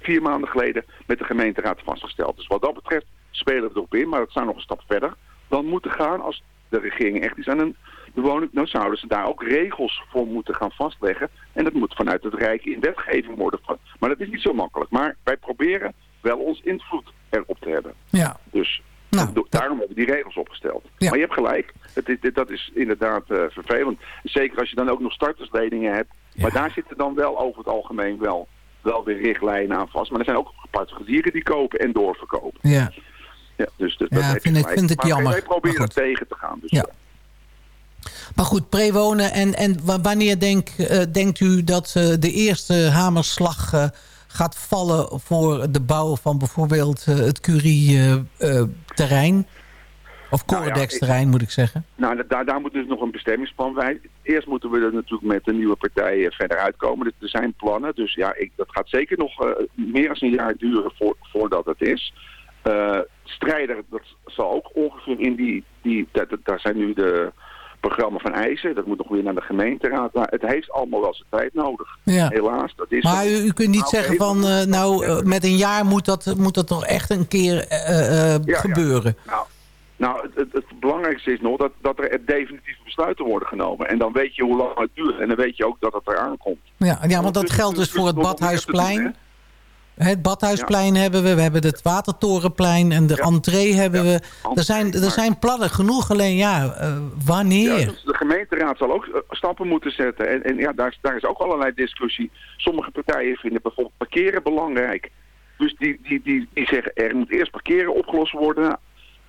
S11: vier maanden geleden met de gemeenteraad vastgesteld. Dus wat dat betreft spelen we erop in, maar dat zou nog een stap verder dan moeten gaan als de regering echt iets aan een bewoning... Nou zouden ze daar ook regels voor moeten gaan vastleggen. En dat moet vanuit het Rijk in wetgeving worden. Maar dat is niet zo makkelijk. Maar wij proberen wel ons invloed erop te hebben.
S5: Ja.
S11: Dus
S5: Nou,
S11: daarom hebben we die regels opgesteld.
S5: Ja.
S11: Maar je hebt gelijk. Het, is- dat is inderdaad eh, vervelend. Zeker als je dan ook nog startersleningen hebt. Maar daar zitten dan wel over het algemeen wel, wel weer richtlijnen aan vast. Maar er zijn ook particulieren die kopen en doorverkopen.
S5: Ja.
S11: Ja, dus, dus
S5: Ja,
S11: dat
S5: vind ik- vind ik
S11: Maar
S5: jammer.
S11: Wij proberen tegen te gaan. Dus,
S5: Ja. Maar goed, prewonen. En, en wa- wanneer denk, eh, denkt u dat eh, de eerste hamerslag eh, gaat vallen... voor de bouw van bijvoorbeeld het Curie-terrein? of
S11: Nou ja,
S5: Corodex-terrein, moet ik zeggen.
S11: Nou, da- daar, daar moet dus nog een bestemmingsplan bij. Eerst moeten we er natuurlijk met de nieuwe partijen verder uitkomen. Er zijn plannen, dus ja, ik, dat gaat zeker nog meer dan een jaar duren voor, voordat het is. Eh, strijder, dat zal ook ongeveer in die... die dat, dat- daar zijn nu de programma van eisen. Dat moet nog weer naar de gemeenteraad. Maar het heeft allemaal wel zijn tijd nodig.
S5: Ja.
S11: Helaas, dat is
S5: Maar u, u kunt niet
S11: Nou,
S5: zeggen van... eh, nou, eh, met een jaar moet dat, moet dat toch echt een keer eh,
S11: ja.
S5: gebeuren.
S11: Nou, nou het, het, het belangrijkste is nog dat, dat er definitieve besluiten worden genomen. En dan weet je hoe lang het duurt. En dan weet je ook dat het eraan komt.
S5: Ja, ja, want dat geldt dus voor het Badhuisplein. Het Badhuisplein hebben we, we hebben het Watertorenplein en de
S11: Ja.
S5: entree hebben
S11: Ja,
S5: we. Er zijn, er zijn plannen genoeg, alleen ja, eh, wanneer?
S11: Dus de gemeenteraad zal ook eh, stappen moeten zetten. En, en ja, daar, is- daar is ook allerlei discussie. Sommige partijen vinden bijvoorbeeld parkeren belangrijk. Dus die, die, die, die zeggen er moet eerst parkeren opgelost worden.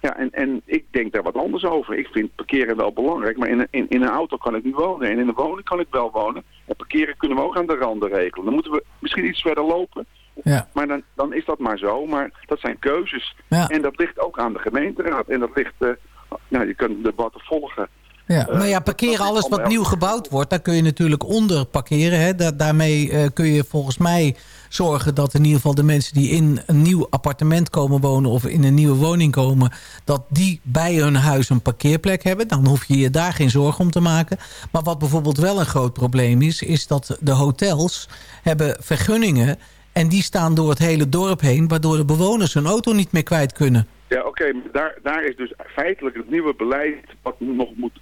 S11: Ja, en, en ik denk daar wat anders over. Ik vind parkeren wel belangrijk, maar in in, in een auto kan ik niet wonen. En in een woning kan ik wel wonen. En parkeren kunnen we ook aan de randen regelen. Dan moeten we misschien iets verder lopen.
S5: Ja.
S11: Maar dan, dan is dat maar zo. Maar dat zijn keuzes.
S5: Ja.
S11: En dat ligt ook aan de gemeenteraad. En dat ligt eh, nou, je kunt debatten volgen.
S5: Ja, maar ja, parkeren alles wat nieuw gebouwd wordt, daar kun je natuurlijk onder parkeren. Hè. Da daarmee uh, kun je volgens mij zorgen dat in ieder geval de mensen die in een nieuw appartement komen wonen of in een nieuwe woning komen, dat die bij hun huis een parkeerplek hebben. Dan hoef je je daar geen zorgen om te maken. Maar wat bijvoorbeeld wel een groot probleem is, is dat de hotels hebben vergunningen en die staan door het hele dorp heen, waardoor de bewoners hun auto niet meer kwijt kunnen.
S11: Ja, oké, okay, daar, daar is dus feitelijk het nieuwe beleid wat nog moet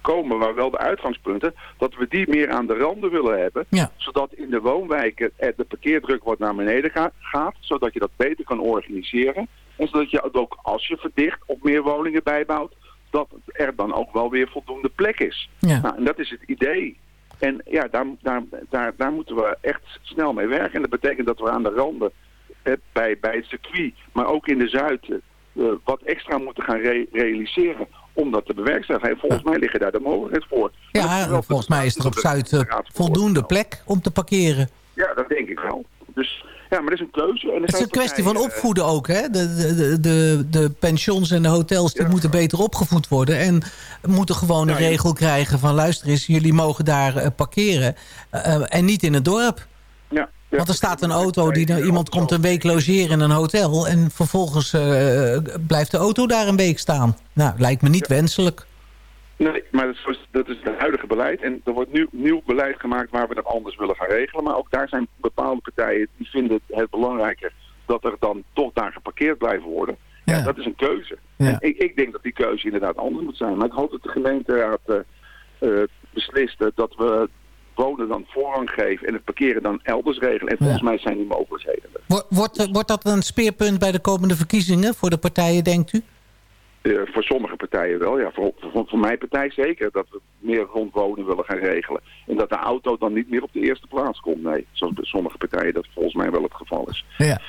S11: komen, maar wel de uitgangspunten, dat we die meer aan de randen willen hebben.
S5: Ja.
S11: Zodat in de woonwijken de parkeerdruk wat naar beneden ga, gaat, zodat je dat beter kan organiseren. En zodat je ook als je verdicht of meer woningen bijbouwt, dat er dan ook wel weer voldoende plek is.
S5: Ja.
S11: Nou, en dat is het idee. En ja, daar, daar, daar, daar moeten we echt snel mee werken. En dat betekent dat we aan de randen, eh, bij, bij het circuit, maar ook in de Zuid, uh, wat extra moeten gaan re realiseren om dat te bewerkstelligen. En volgens mij liggen daar de mogelijkheden voor.
S5: Ja, volgens mij is er op Zuid uh, voldoende plek om te parkeren.
S11: Ja, dat denk ik wel. Dus ja, maar dat is een keuze. En
S5: het is een kwestie van opvoeden ook. Hè? De, de, de, de pensions en de hotels die ja. moeten beter opgevoed worden. En moeten gewoon een ja, regel krijgen van... luister eens, jullie mogen daar uh, parkeren. Uh, en niet in het dorp.
S11: Ja.
S5: Want er staat een auto, die nou, iemand komt een week logeren in een hotel... en vervolgens uh, blijft de auto daar een week staan. Nou, lijkt me niet wenselijk.
S11: Nee, maar dat is, dat is het huidige beleid. En er wordt nu nieuw beleid gemaakt waar we dat anders willen gaan regelen. Maar ook daar zijn bepaalde partijen die vinden het belangrijker... dat er dan toch daar geparkeerd blijven worden. Ja. ja dat is een keuze.
S5: Ja.
S11: Ik, ik, denk dat die keuze inderdaad anders moet zijn. Maar ik hoop dat de gemeenteraad uh, uh, beslist dat we wonen dan voorrang geven en het parkeren dan elders regelen. En volgens ja. mij zijn die mogelijkheden.
S5: Wordt, wordt, wordt dat een speerpunt bij de komende verkiezingen voor de partijen, denkt u?
S11: Uh, voor sommige partijen wel, ja. Voor, voor, voor, mijn partij zeker. Dat we meer rond wonen willen gaan regelen. En dat de auto dan niet meer op de eerste plaats komt. Nee, zoals bij sommige partijen dat volgens mij wel het geval is.
S5: Ja.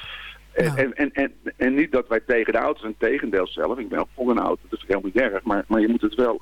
S11: En, nou. en, en, en, en, niet dat wij tegen de auto's zijn, tegendeel zelf. Ik ben ook voor een auto, dat is helemaal niet erg. Maar, maar je moet het wel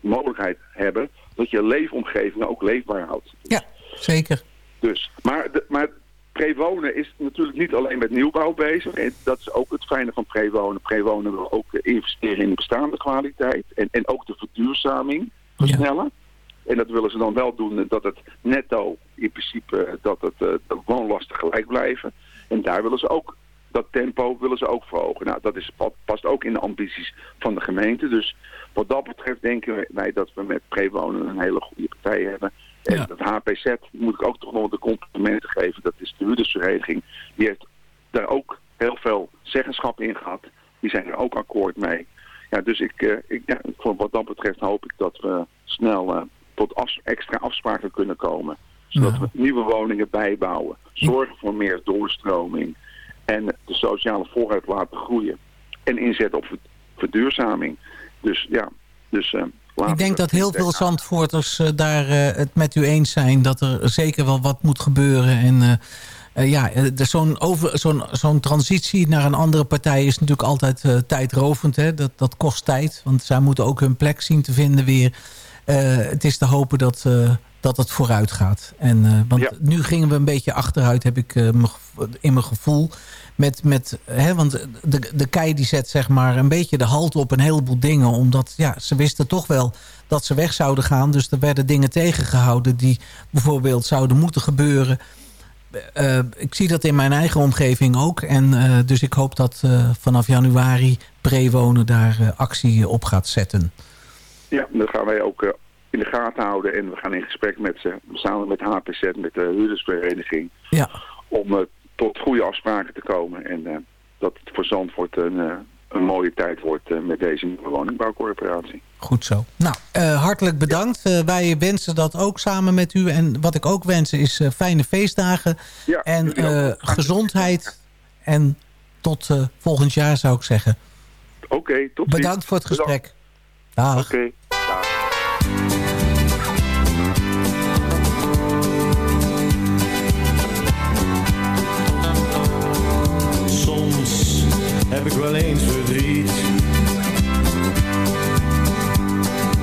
S11: mogelijkheid hebben dat je leefomgeving ook leefbaar houdt.
S5: Ja, zeker.
S11: Dus, maar, de, maar prewonen is natuurlijk niet alleen met nieuwbouw bezig. En dat is ook het fijne van prewonen. Prewonen wil ook investeren in de bestaande kwaliteit. En, en ook de verduurzaming versnellen. Ja. En dat willen ze dan wel doen dat het netto in principe dat het de woonlasten gelijk blijven. En daar willen ze ook dat tempo willen ze ook verhogen. Nou, dat is, past ook in de ambities van de gemeente. Dus wat dat betreft denken wij dat we met prewonen een hele goede partij hebben. En ja. het HPZ moet ik ook toch nog de complimenten geven. Dat is de huurdersvereniging. Die heeft daar ook heel veel zeggenschap in gehad. Die zijn er ook akkoord mee. Ja, dus ik, uh, ik, ja, wat dat betreft hoop ik dat we snel uh, tot af, extra afspraken kunnen komen. Zodat we nieuwe woningen bijbouwen. Zorgen voor meer doorstroming. En de sociale vooruit laten groeien. En inzetten op verduurzaming. Dus ja, dus... Uh,
S5: ik denk dat heel veel Zandvoorters uh, daar uh, het met u eens zijn... dat er zeker wel wat moet gebeuren. En uh, ja, zo'n zo'n zo'n transitie naar een andere partij... is natuurlijk altijd tijdrovend. Hè? Dat, dat kost tijd, want zij moeten ook hun plek zien te vinden weer. het is te hopen dat, dat het vooruit gaat. En, want ja. nu gingen we een beetje achteruit, heb ik in mijn gevoel... Met, met, hè, want de, de kei die zet zeg maar een beetje de halt op een heleboel dingen. Omdat ja, ze wisten toch wel dat ze weg zouden gaan. Dus er werden dingen tegengehouden die bijvoorbeeld zouden moeten gebeuren. Uh, ik zie dat in mijn eigen omgeving ook. En uh, dus ik hoop dat uh, vanaf januari prewonen daar actie op gaat zetten.
S11: Ja, dat gaan wij ook in de gaten houden. En we gaan in gesprek met ze, samen met HPZ, met de huurdersvereniging.
S5: Ja.
S11: Om tot goede afspraken te komen. En uh, dat het voor Zandvoort een, uh, een mooie tijd wordt uh, met deze nieuwe woningbouwcorporatie.
S5: Goed zo. Nou, hartelijk bedankt. Ja. wij wensen dat ook samen met u. En wat ik ook wens is fijne feestdagen.
S11: Ja,
S5: en gezondheid. En tot volgend jaar zou ik zeggen.
S11: Oké, okay, tot
S5: Bedankt ziens. voor het gesprek. Dag.
S11: Oké, okay,
S8: heb ik wel eens verdriet.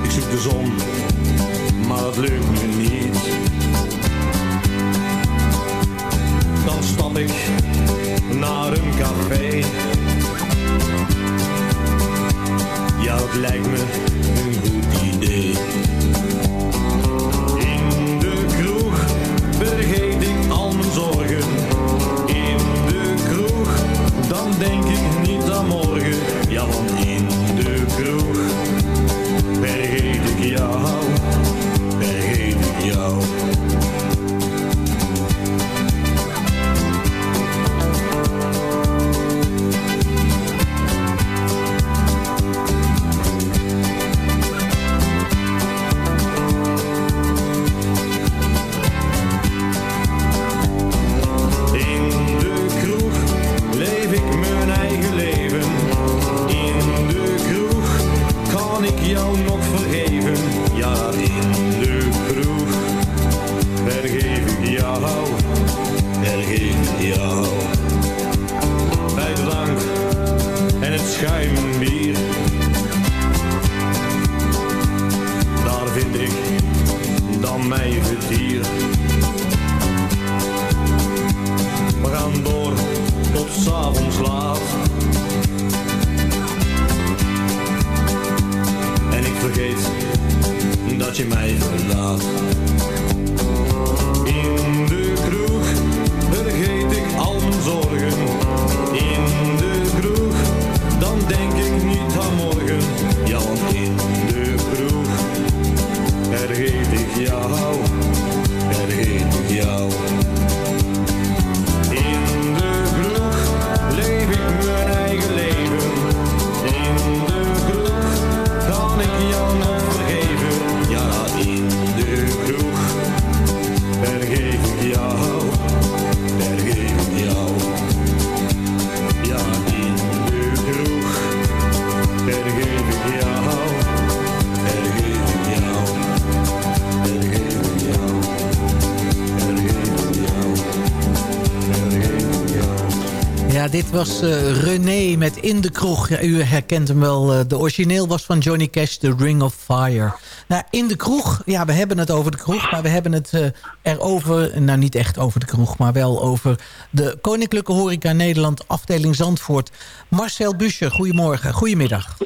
S8: Ik zoek de zon, maar dat lukt me niet. Dan stap ik naar een café. Ja, het lijkt me dat je mij verlaat.
S5: Dit was eh, René met In de Kroeg. Ja, u herkent hem wel. eh, de origineel was van Johnny Cash, The Ring of Fire. Nou, In de Kroeg, ja, we hebben het over de kroeg... maar we hebben het eh, erover, nou niet echt over de kroeg... maar wel over de Koninklijke Horeca Nederland, afdeling Zandvoort. Marcel Buscher, goedemorgen, goedemiddag.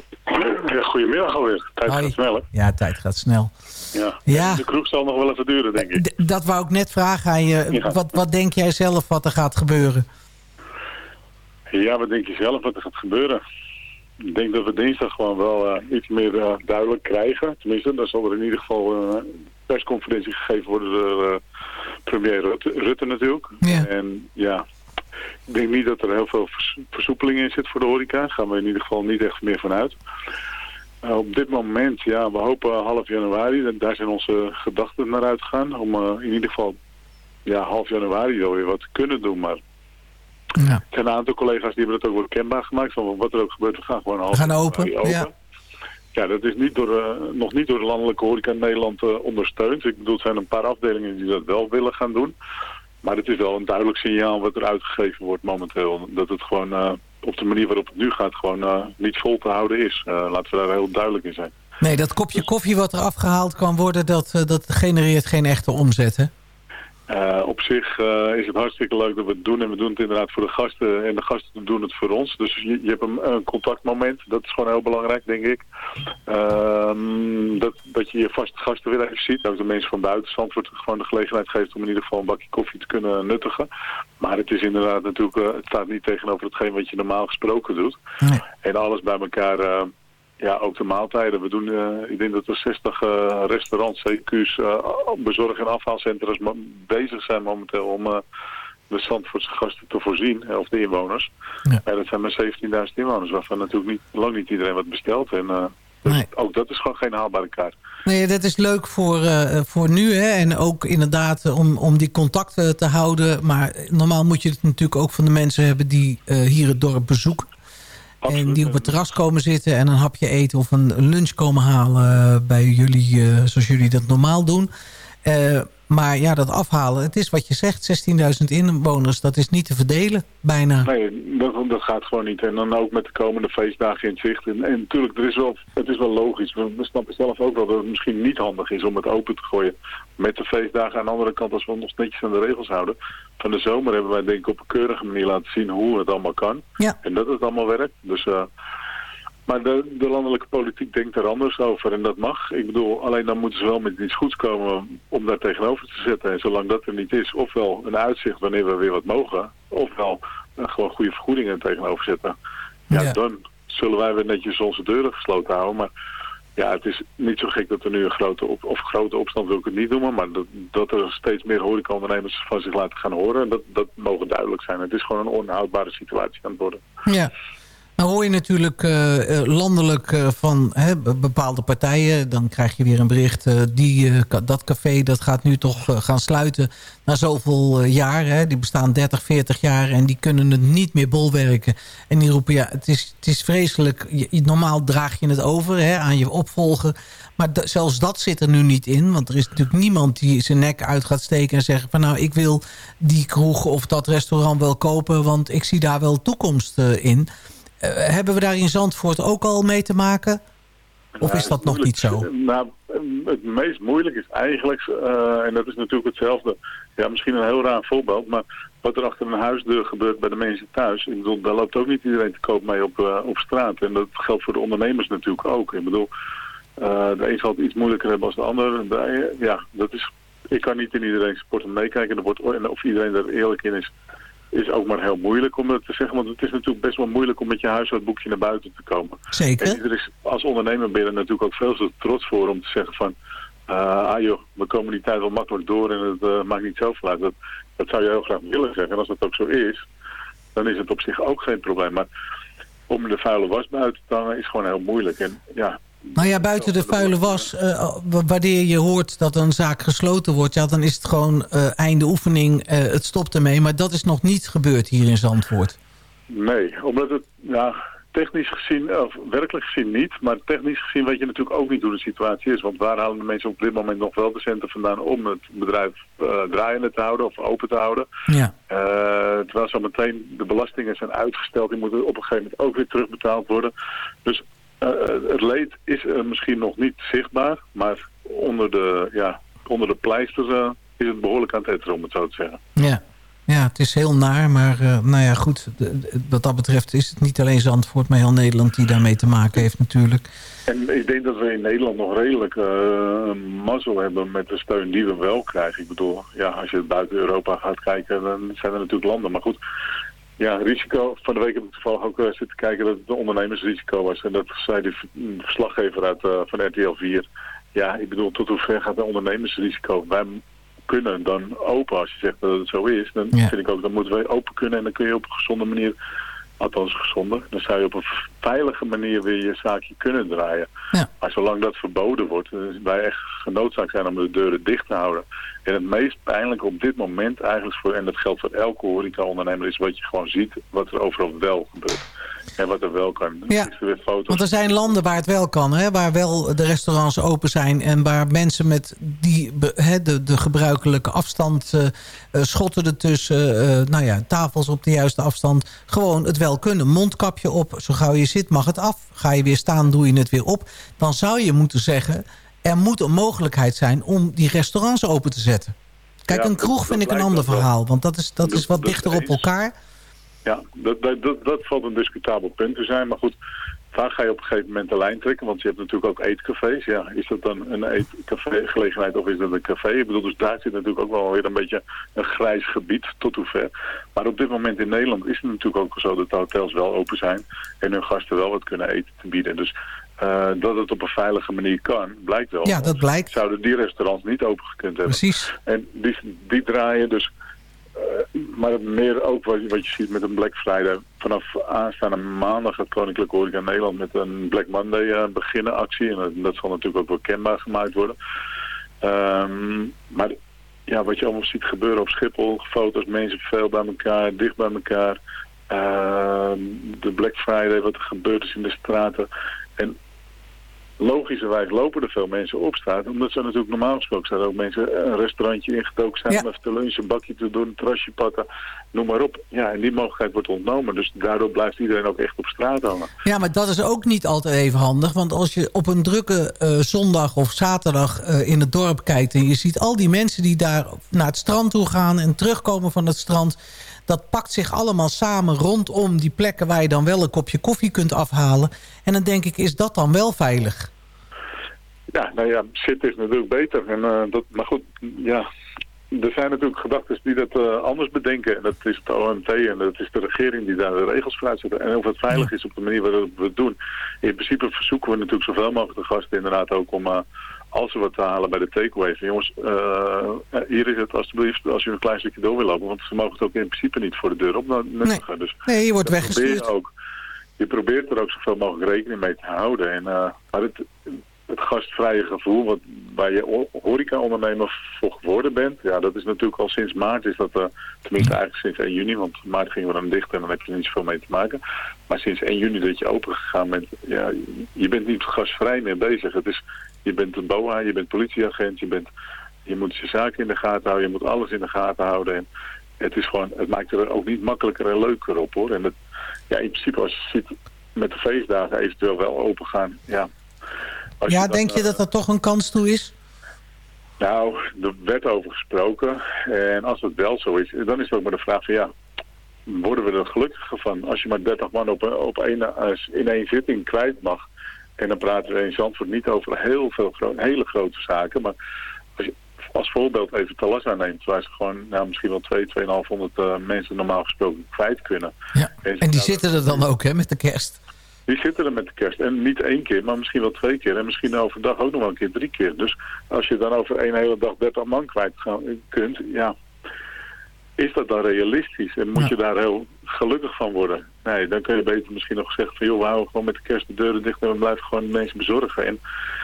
S12: Goedemiddag alweer. Tijd
S5: Hoi.
S12: gaat snel, hè?
S5: Ja, tijd gaat snel.
S12: Ja.
S5: Ja.
S12: De kroeg zal nog wel even duren, denk ik.
S5: D- dat wou ik net vragen aan je.
S12: Ja.
S5: Wat, wat denk jij zelf wat er gaat gebeuren?
S12: Ja, wat denk je zelf wat er gaat gebeuren? Ik denk dat we dinsdag gewoon wel eh, iets meer eh, duidelijk krijgen. Tenminste, dan zal er in ieder geval eh, een persconferentie gegeven worden door eh, premier Rutte, Rutte natuurlijk.
S5: Ja.
S12: En ja, ik denk niet dat er heel veel vers- versoepeling in zit voor de horeca. Daar gaan we in ieder geval niet echt meer van uit. Eh, op dit moment, ja, we hopen half januari. Daar zijn onze gedachten naar uitgegaan. Om eh, in ieder geval ja, half januari wel weer wat te kunnen doen. Maar
S5: Ja.
S12: er zijn een aantal collega's die hebben dat ook wel kenbaar gemaakt. Van wat er ook gebeurt, we gaan gewoon half
S5: We gaan open, ja.
S12: Ja, dat is niet door, eh, nog niet door de landelijke horeca in Nederland eh, ondersteund. Ik bedoel, er zijn een paar afdelingen die dat wel willen gaan doen. Maar het is wel een duidelijk signaal wat er uitgegeven wordt momenteel. Dat het gewoon eh, op de manier waarop het nu gaat gewoon niet vol te houden is. Laten we daar heel duidelijk in zijn.
S5: Nee, dat kopje koffie wat er afgehaald kan worden... dat, dat genereert geen echte omzet, hè?
S12: Eh, op zich eh, is het hartstikke leuk dat we het doen. En we doen het inderdaad voor de gasten. En de gasten doen het voor ons. Dus je, je hebt een, een contactmoment. Dat is gewoon heel belangrijk, denk ik. Ehm, dat, dat je je vaste gasten weer even ziet. Ook de mensen van buiten Zandvoort gewoon de gelegenheid geeft om in ieder geval een bakje koffie te kunnen nuttigen. Maar het is inderdaad natuurlijk, eh, het staat niet tegenover hetgeen wat je normaal gesproken doet. En alles bij elkaar, ja, ook de maaltijden. We doen, eh, ik denk dat er 60 eh, restaurants, CQ's, eh, bezorg- en afhaalcentra's mo- bezig zijn momenteel om de Zandvoortse gasten te voorzien, of de inwoners.
S5: Ja.
S12: dat zijn maar 17.000 inwoners, waarvan natuurlijk niet, lang niet iedereen wat bestelt. En dus ook dat is gewoon geen haalbare kaart.
S5: Nee, dat is leuk voor, voor nu. Hè? En ook inderdaad om, om die contacten te houden. Maar normaal moet je het natuurlijk ook van de mensen hebben... die hier het dorp bezoeken. En die op het terras komen zitten en een hapje eten... of een lunch komen halen bij jullie, eh, zoals jullie dat normaal doen. Eh, maar ja, dat afhalen, het is wat je zegt. 16.000 inwoners, dat is niet te verdelen, bijna.
S12: Nee, dat, dat gaat gewoon niet. En dan ook met de komende feestdagen in het zicht. En, en natuurlijk, er is wel, het is wel logisch. We, we snappen zelf ook wel dat het misschien niet handig is om het open te gooien met de feestdagen. Aan de andere kant, als we ons netjes aan de regels houden. Van de zomer hebben wij denk ik op een keurige manier laten zien hoe het allemaal kan.
S5: Ja.
S12: En dat het allemaal werkt. Dus eh, Maar de, de landelijke politiek denkt er anders over en dat mag. Ik bedoel, alleen dan moeten ze wel met iets goeds komen om daar tegenover te zetten. En zolang dat er niet is, ofwel een uitzicht wanneer we weer wat mogen, ofwel uh, gewoon goede vergoedingen tegenover zetten. Ja,
S5: Ja.
S12: dan zullen wij weer netjes onze deuren gesloten houden. Maar ja, het is niet zo gek dat er nu een grote, op, of grote opstand wil ik het niet noemen, maar dat, dat er steeds meer horecaondernemers van zich laten gaan horen, dat, dat mogen duidelijk zijn. Het is gewoon een onhoudbare situatie aan het worden.
S5: Ja. Nou hoor je natuurlijk eh, eh, landelijk eh, van hè, be- bepaalde partijen. Dan krijg je weer een bericht. die, dat café dat gaat nu toch gaan sluiten na zoveel jaar. Hè. Die bestaan 30, 40 jaar en die kunnen het niet meer bolwerken. En die roepen, ja, het is, het is vreselijk. Je- normaal draag je het over hè, aan je opvolger. Maar zelfs dat zit er nu niet in. Want er is natuurlijk niemand die zijn nek uit gaat steken en zeggen van... nou, ik wil die kroeg of dat restaurant wel kopen... want ik zie daar wel toekomst in. Eh, hebben we daar in Zandvoort ook al mee te maken? Of is dat nog niet zo?
S12: Nou, het meest moeilijk is eigenlijk, eh, en dat is natuurlijk hetzelfde, ja, misschien een heel raar voorbeeld, maar wat er achter een huisdeur gebeurt bij de mensen thuis, ik bedoel, daar loopt ook niet iedereen te koop mee op, eh, op straat. En dat geldt voor de ondernemers natuurlijk ook. Ik bedoel, eh, de een zal het iets moeilijker hebben als de ander. De- ja, dat is, ik kan niet in iedereen sport meekijken. Er wordt, of iedereen er eerlijk in is, is ook maar heel moeilijk om dat te zeggen. Want het is natuurlijk best wel moeilijk om met je huishoudboekje naar buiten te komen.
S5: Zeker.
S12: En er is, als ondernemer ben je er natuurlijk ook veel te trots voor om te zeggen van... eh, ah joh, we komen die tijd wel makkelijk door en het eh, maakt niet zoveel uit. Dat, dat zou je heel graag willen zeggen. En als dat ook zo is, dan is het op zich ook geen probleem. Maar om de vuile was buiten te hangen is gewoon heel moeilijk. En ja,
S5: Nou ja, buiten de vuile was, wa- wanneer je hoort dat een zaak gesloten wordt... ja, dan is het gewoon eh, einde oefening, eh, het stopt ermee. Maar dat is nog niet gebeurd hier in Zandvoort.
S12: Nee, omdat het, ja, technisch gezien, of werkelijk gezien niet, maar technisch gezien weet je natuurlijk ook niet hoe de situatie is. Want waar halen de mensen op dit moment nog wel de centen vandaan om het bedrijf draaiende te houden of open te houden?
S5: Ja.
S12: Terwijl zo meteen de belastingen zijn uitgesteld, die moeten op een gegeven moment ook weer terugbetaald worden. Dus het leed is er misschien nog niet zichtbaar, maar onder de, ja, onder de pleister eh, is het behoorlijk aan het etteren, om het zo te zeggen.
S5: Ja. ja, het is heel naar. Maar eh, nou ja, goed. de- de- wat dat betreft is het niet alleen Zandvoort... maar heel Nederland die daarmee te maken heeft natuurlijk.
S12: En ik denk dat we in Nederland nog redelijk eh, een mazzel hebben met de steun die we wel krijgen. Ik bedoel, ja, als je buiten Europa gaat kijken, dan zijn er natuurlijk landen. Maar goed, ja, risico. Van de week heb ik toevallig ook eh, zitten kijken dat het een ondernemersrisico was. En dat zei de een verslaggever uit, eh, van RTL 4. Ja, ik bedoel, tot hoe ver gaat een ondernemersrisico? Wij kunnen dan open. Als je zegt dat het zo is, dan
S5: Ja.
S12: vind ik ook, dan moeten wij open kunnen. En dan kun je op een gezonde manier, althans gezonder, dan zou je op een veilige manier weer je zaakje kunnen draaien.
S5: Ja.
S12: Maar zolang dat verboden wordt, dan wij echt genoodzaakt zijn om de deuren dicht te houden. En het meest pijnlijke op dit moment eigenlijk voor, en dat geldt voor elke horeca-ondernemer, is wat je gewoon ziet, wat er overal wel gebeurt. En wat er wel kan.
S5: Ja.
S12: is er weer foto's.
S5: Want er zijn landen waar het wel kan, hè, waar wel de restaurants open zijn... en waar mensen met die, hè, de, de gebruikelijke afstand, eh, eh, schotten ertussen... eh, nou ja, tafels op de juiste afstand, gewoon het wel kunnen. Mondkapje op, zo gauw je zit mag het af. Ga je weer staan, doe je het weer op. Dan zou je moeten zeggen, er moet een mogelijkheid zijn... om die restaurants open te zetten. Kijk,
S12: Ja,
S5: een kroeg
S12: dat-
S5: vind ik een ander verhaal. Want dat is, dat
S12: Dat-
S5: is wat dichter op elkaar.
S12: Ja, dat, dat, dat, dat valt een discutabel punt te zijn. Maar goed, daar ga je op een gegeven moment de lijn trekken. Want je hebt natuurlijk ook eetcafés. Ja, is dat dan een eetcafé-gelegenheid of is dat een café? Ik bedoel, dus daar zit natuurlijk ook wel weer een beetje een grijs gebied tot hoever. Maar op dit moment in Nederland is het natuurlijk ook zo dat de hotels wel open zijn. En hun gasten wel wat kunnen eten te bieden. Dus eh, dat het op een veilige manier kan, blijkt wel.
S5: Ja, dat blijkt.
S12: Zouden die restaurants niet open gekund hebben.
S5: Precies.
S12: En die, die draaien dus maar meer ook wat, je- wat je ziet met een Black Friday. Vanaf aanstaande maandag gaat Koninklijk Horeca Nederland met een Black Monday eh, beginnen actie. En dat, dat zal natuurlijk ook wel kenbaar gemaakt worden. Ehm, maar ja, wat je allemaal ziet gebeuren op Schiphol, foto's, mensen veel bij elkaar, dicht bij elkaar. Ehm, de Black Friday, wat er gebeurd is in de straten. En logischerwijs lopen er veel mensen op straat. Omdat ze natuurlijk normaal gesproken zijn ook mensen een restaurantje ingedoken zijn
S5: Ja.
S12: om even te lunchen, een bakje te doen, een terrasje pakken, noem maar op. Ja, en die mogelijkheid wordt ontnomen. Dus daardoor blijft iedereen ook echt op straat hangen.
S5: Ja, maar dat is ook niet altijd even handig. Want als je op een drukke eh, zondag of zaterdag eh, in het dorp kijkt... en je ziet al die mensen die daar naar het strand toe gaan... en terugkomen van het strand... dat pakt zich allemaal samen rondom die plekken... waar je dan wel een kopje koffie kunt afhalen. En dan denk ik, is dat dan wel veilig?
S12: Ja, nou ja, shit is natuurlijk beter. En, eh, dat, maar goed, ja, er zijn natuurlijk gedachten die dat eh, anders bedenken. En dat is het OMT en dat is de regering die daar de regels voor uitzet. En of het veilig is op de manier waarop we het doen. In principe verzoeken we natuurlijk zoveel mogelijk de gasten inderdaad ook om... eh, als ze wat te halen bij de takeaway. van, Jongens, eh, hier is het alsjeblieft als je een klein stukje door wil lopen. Want ze mogen het ook in principe niet voor de deur op nuttigen. Dus
S5: Nee, je wordt
S12: probeer je
S5: weggestuurd.
S12: ook. Je probeert er ook zoveel mogelijk rekening mee te houden. En, eh, maar het, het gastvrije gevoel wat, waar je ho- horeca-ondernemer voor geworden bent... ja, dat is natuurlijk al sinds maart, is dat, eh, tenminste eigenlijk sinds 1 juni... want maart gingen we dan dicht en dan heb je er niet zoveel mee te maken. Maar sinds 1 juni dat je open gegaan bent... Ja, je bent niet gastvrij meer bezig. Het is, je bent een BOA, je bent politieagent, je, bent, je moet je zaken in de gaten houden... je moet alles in de gaten houden... En, het, is gewoon, het maakt er ook niet makkelijker en leuker op hoor. En het, ja, in principe als je ziet met de feestdagen eventueel wel open gaan. Ja, Als
S5: Ja, denk je
S12: eh,
S5: dat er toch een kans toe is?
S12: Nou, er werd over gesproken. En als het wel zo is, dan is het ook maar de vraag van ja, worden we er gelukkiger van? Als je maar 30 man op, op één, eh, in één zitting kwijt mag. En dan praten we in Zandvoort niet over heel veel gro hele grote zaken. Maar als je als voorbeeld even Talassa neemt, waar ze gewoon nou, misschien wel 2, 2,500 uh, mensen normaal gesproken kwijt kunnen.
S5: Ja.
S12: En,
S5: En die zitten er dan ook, hè, met de kerst.
S12: die zitten er met de kerst. En niet één keer, maar misschien wel twee keer. En misschien overdag ook nog wel een keer drie keer. Dus als je dan over één hele dag 30 man kwijt gaan, kunt, ja, is dat dan realistisch? En moet
S5: Ja.
S12: je daar heel gelukkig van worden? Nee, dan kun je beter misschien nog zeggen van, joh, we houden gewoon met de kerst de deuren dicht en we blijven gewoon mensen bezorgen. En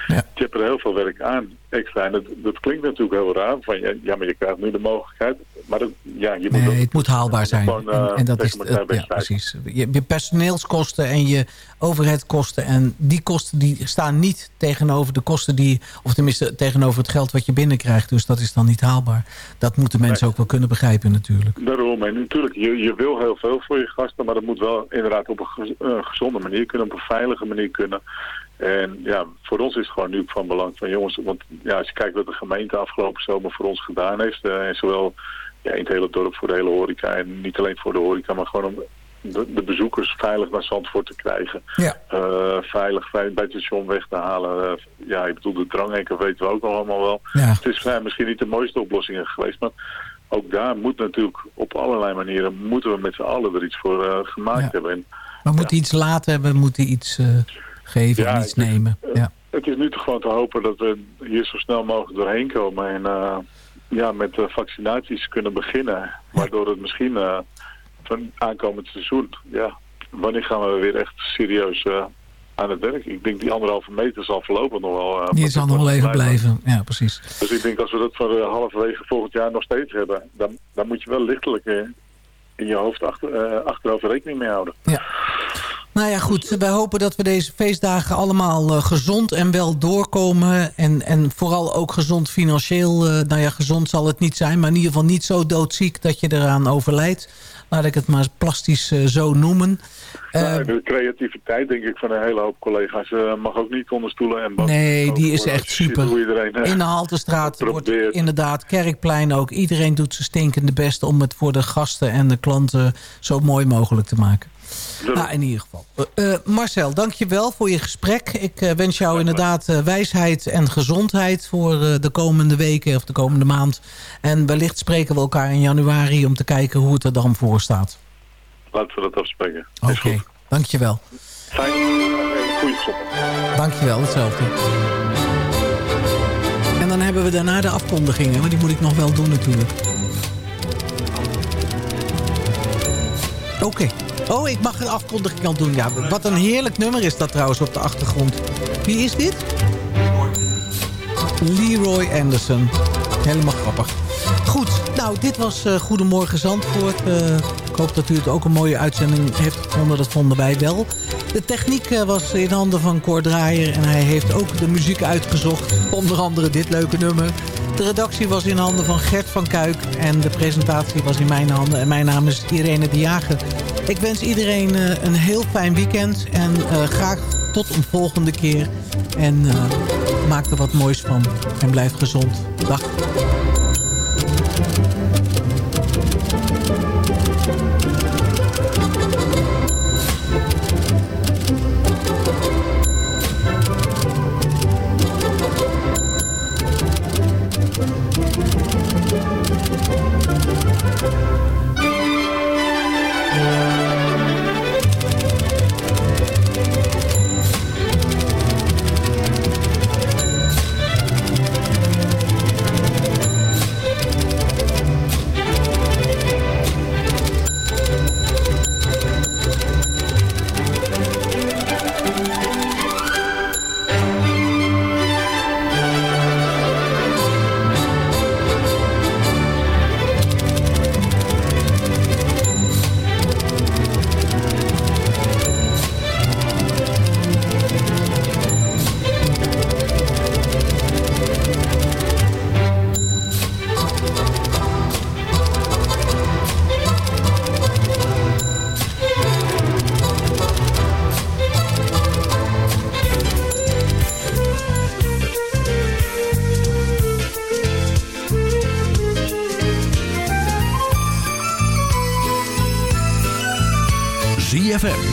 S12: je hebt er heel veel werk aan extra. En dat, dat klinkt natuurlijk heel raar. Van, ja, ja, maar je krijgt nu de mogelijkheid. Maar dat, ja, je moet
S5: Nee,
S12: ook
S5: het moet haalbaar zijn.
S12: gewoon, eh,
S5: en, en dat is
S12: best
S5: ja, precies. Je, je personeelskosten en je overheidskosten. En die kosten die staan niet tegenover de kosten die... of tenminste tegenover het geld wat je binnenkrijgt. Dus dat is dan niet haalbaar. Dat moeten mensen ook wel kunnen begrijpen natuurlijk.
S12: Daarom, en natuurlijk, je, je wil heel veel voor je gasten, maar dat moet wel inderdaad op een eh, gezonde manier kunnen, op een veilige manier kunnen. En ja, voor ons is het gewoon nu van belang van jongens, want ja, als je kijkt wat de gemeente afgelopen zomer voor ons gedaan heeft, eh, en zowel ja, in het hele dorp voor de hele horeca en niet alleen voor de horeca, maar gewoon om de, de bezoekers veilig naar Zandvoort te krijgen.
S5: Ja.
S12: Eh, veilig bij bij het station weg te halen. Eh, ja, ik bedoel, de dranghekken weten we ook nog allemaal wel.
S5: Ja.
S12: Het is eh, misschien niet de mooiste oplossingen geweest, maar ook daar moet natuurlijk op allerlei manieren moeten we met z'n allen er iets voor eh, gemaakt hebben. En
S5: We moeten iets laten hebben, we moeten iets geven en iets nemen. Ja.
S12: het is nu toch gewoon te hopen dat we hier zo snel mogelijk doorheen komen en ja, met vaccinaties kunnen beginnen. Waardoor het misschien eh, van aankomend seizoen, ja, wanneer gaan we weer echt serieus eh, aan het werk? Ik denk die anderhalve meter zal voorlopig nog wel... eh,
S5: Die zal nog wel even blijven. Ja, precies.
S12: Dus ik denk als we dat voor uh, halverwege volgend jaar nog steeds hebben, dan, dan moet je wel lichtelijk in je hoofd achter, achterover rekening mee houden.
S5: Nou ja, goed. Wij hopen dat we deze feestdagen allemaal eh, gezond en wel doorkomen. En, en vooral ook gezond financieel. eh, nou ja, gezond zal het niet zijn. Maar in ieder geval niet zo doodziek dat je eraan overlijdt. Laat ik het maar plastisch eh, zo noemen.
S12: Nou, de creativiteit denk ik van een hele hoop collega's mag ook niet onder stoelen en banken.
S5: Nee, die is echt super.
S12: Hoe iedereen,
S5: In de Haltestraat wordt inderdaad Kerkplein ook. Iedereen doet zijn stinkende best om het voor de gasten en de klanten zo mooi mogelijk te maken. Nou, in ieder geval. Eh, eh, Marcel, dank je wel voor je gesprek. Ik eh, wens jou inderdaad wijsheid en gezondheid voor de komende weken of de komende maand. En wellicht spreken we elkaar in januari om te kijken hoe het er dan voor staat.
S12: Laten we dat afspreken.
S5: Oké, dank je wel.
S12: Fijn. Zondag.
S5: Dank je wel, hetzelfde. En dan hebben we daarna de afkondigingen, maar die moet ik nog wel doen natuurlijk. Oké. Oh, ik mag een afkondiging doen. Ja, wat een heerlijk nummer is dat trouwens op de achtergrond. Wie is dit? Leroy Anderson. Helemaal grappig. Goed, nou, dit was uh, Goedemorgen Zandvoort. Uh, ik hoop dat u het ook een mooie uitzending heeft gevonden. Dat vonden wij wel. De techniek uh, was in handen van Cor Draaier. En hij heeft ook de muziek uitgezocht. Onder andere dit leuke nummer. De redactie was in handen van Gert van Kuik. En de presentatie was in mijn handen. En mijn naam is Irene de Jager. Ik wens iedereen uh, een heel fijn weekend. En uh, graag tot een volgende keer. En uh, maak er wat moois van. En blijf gezond. Dag.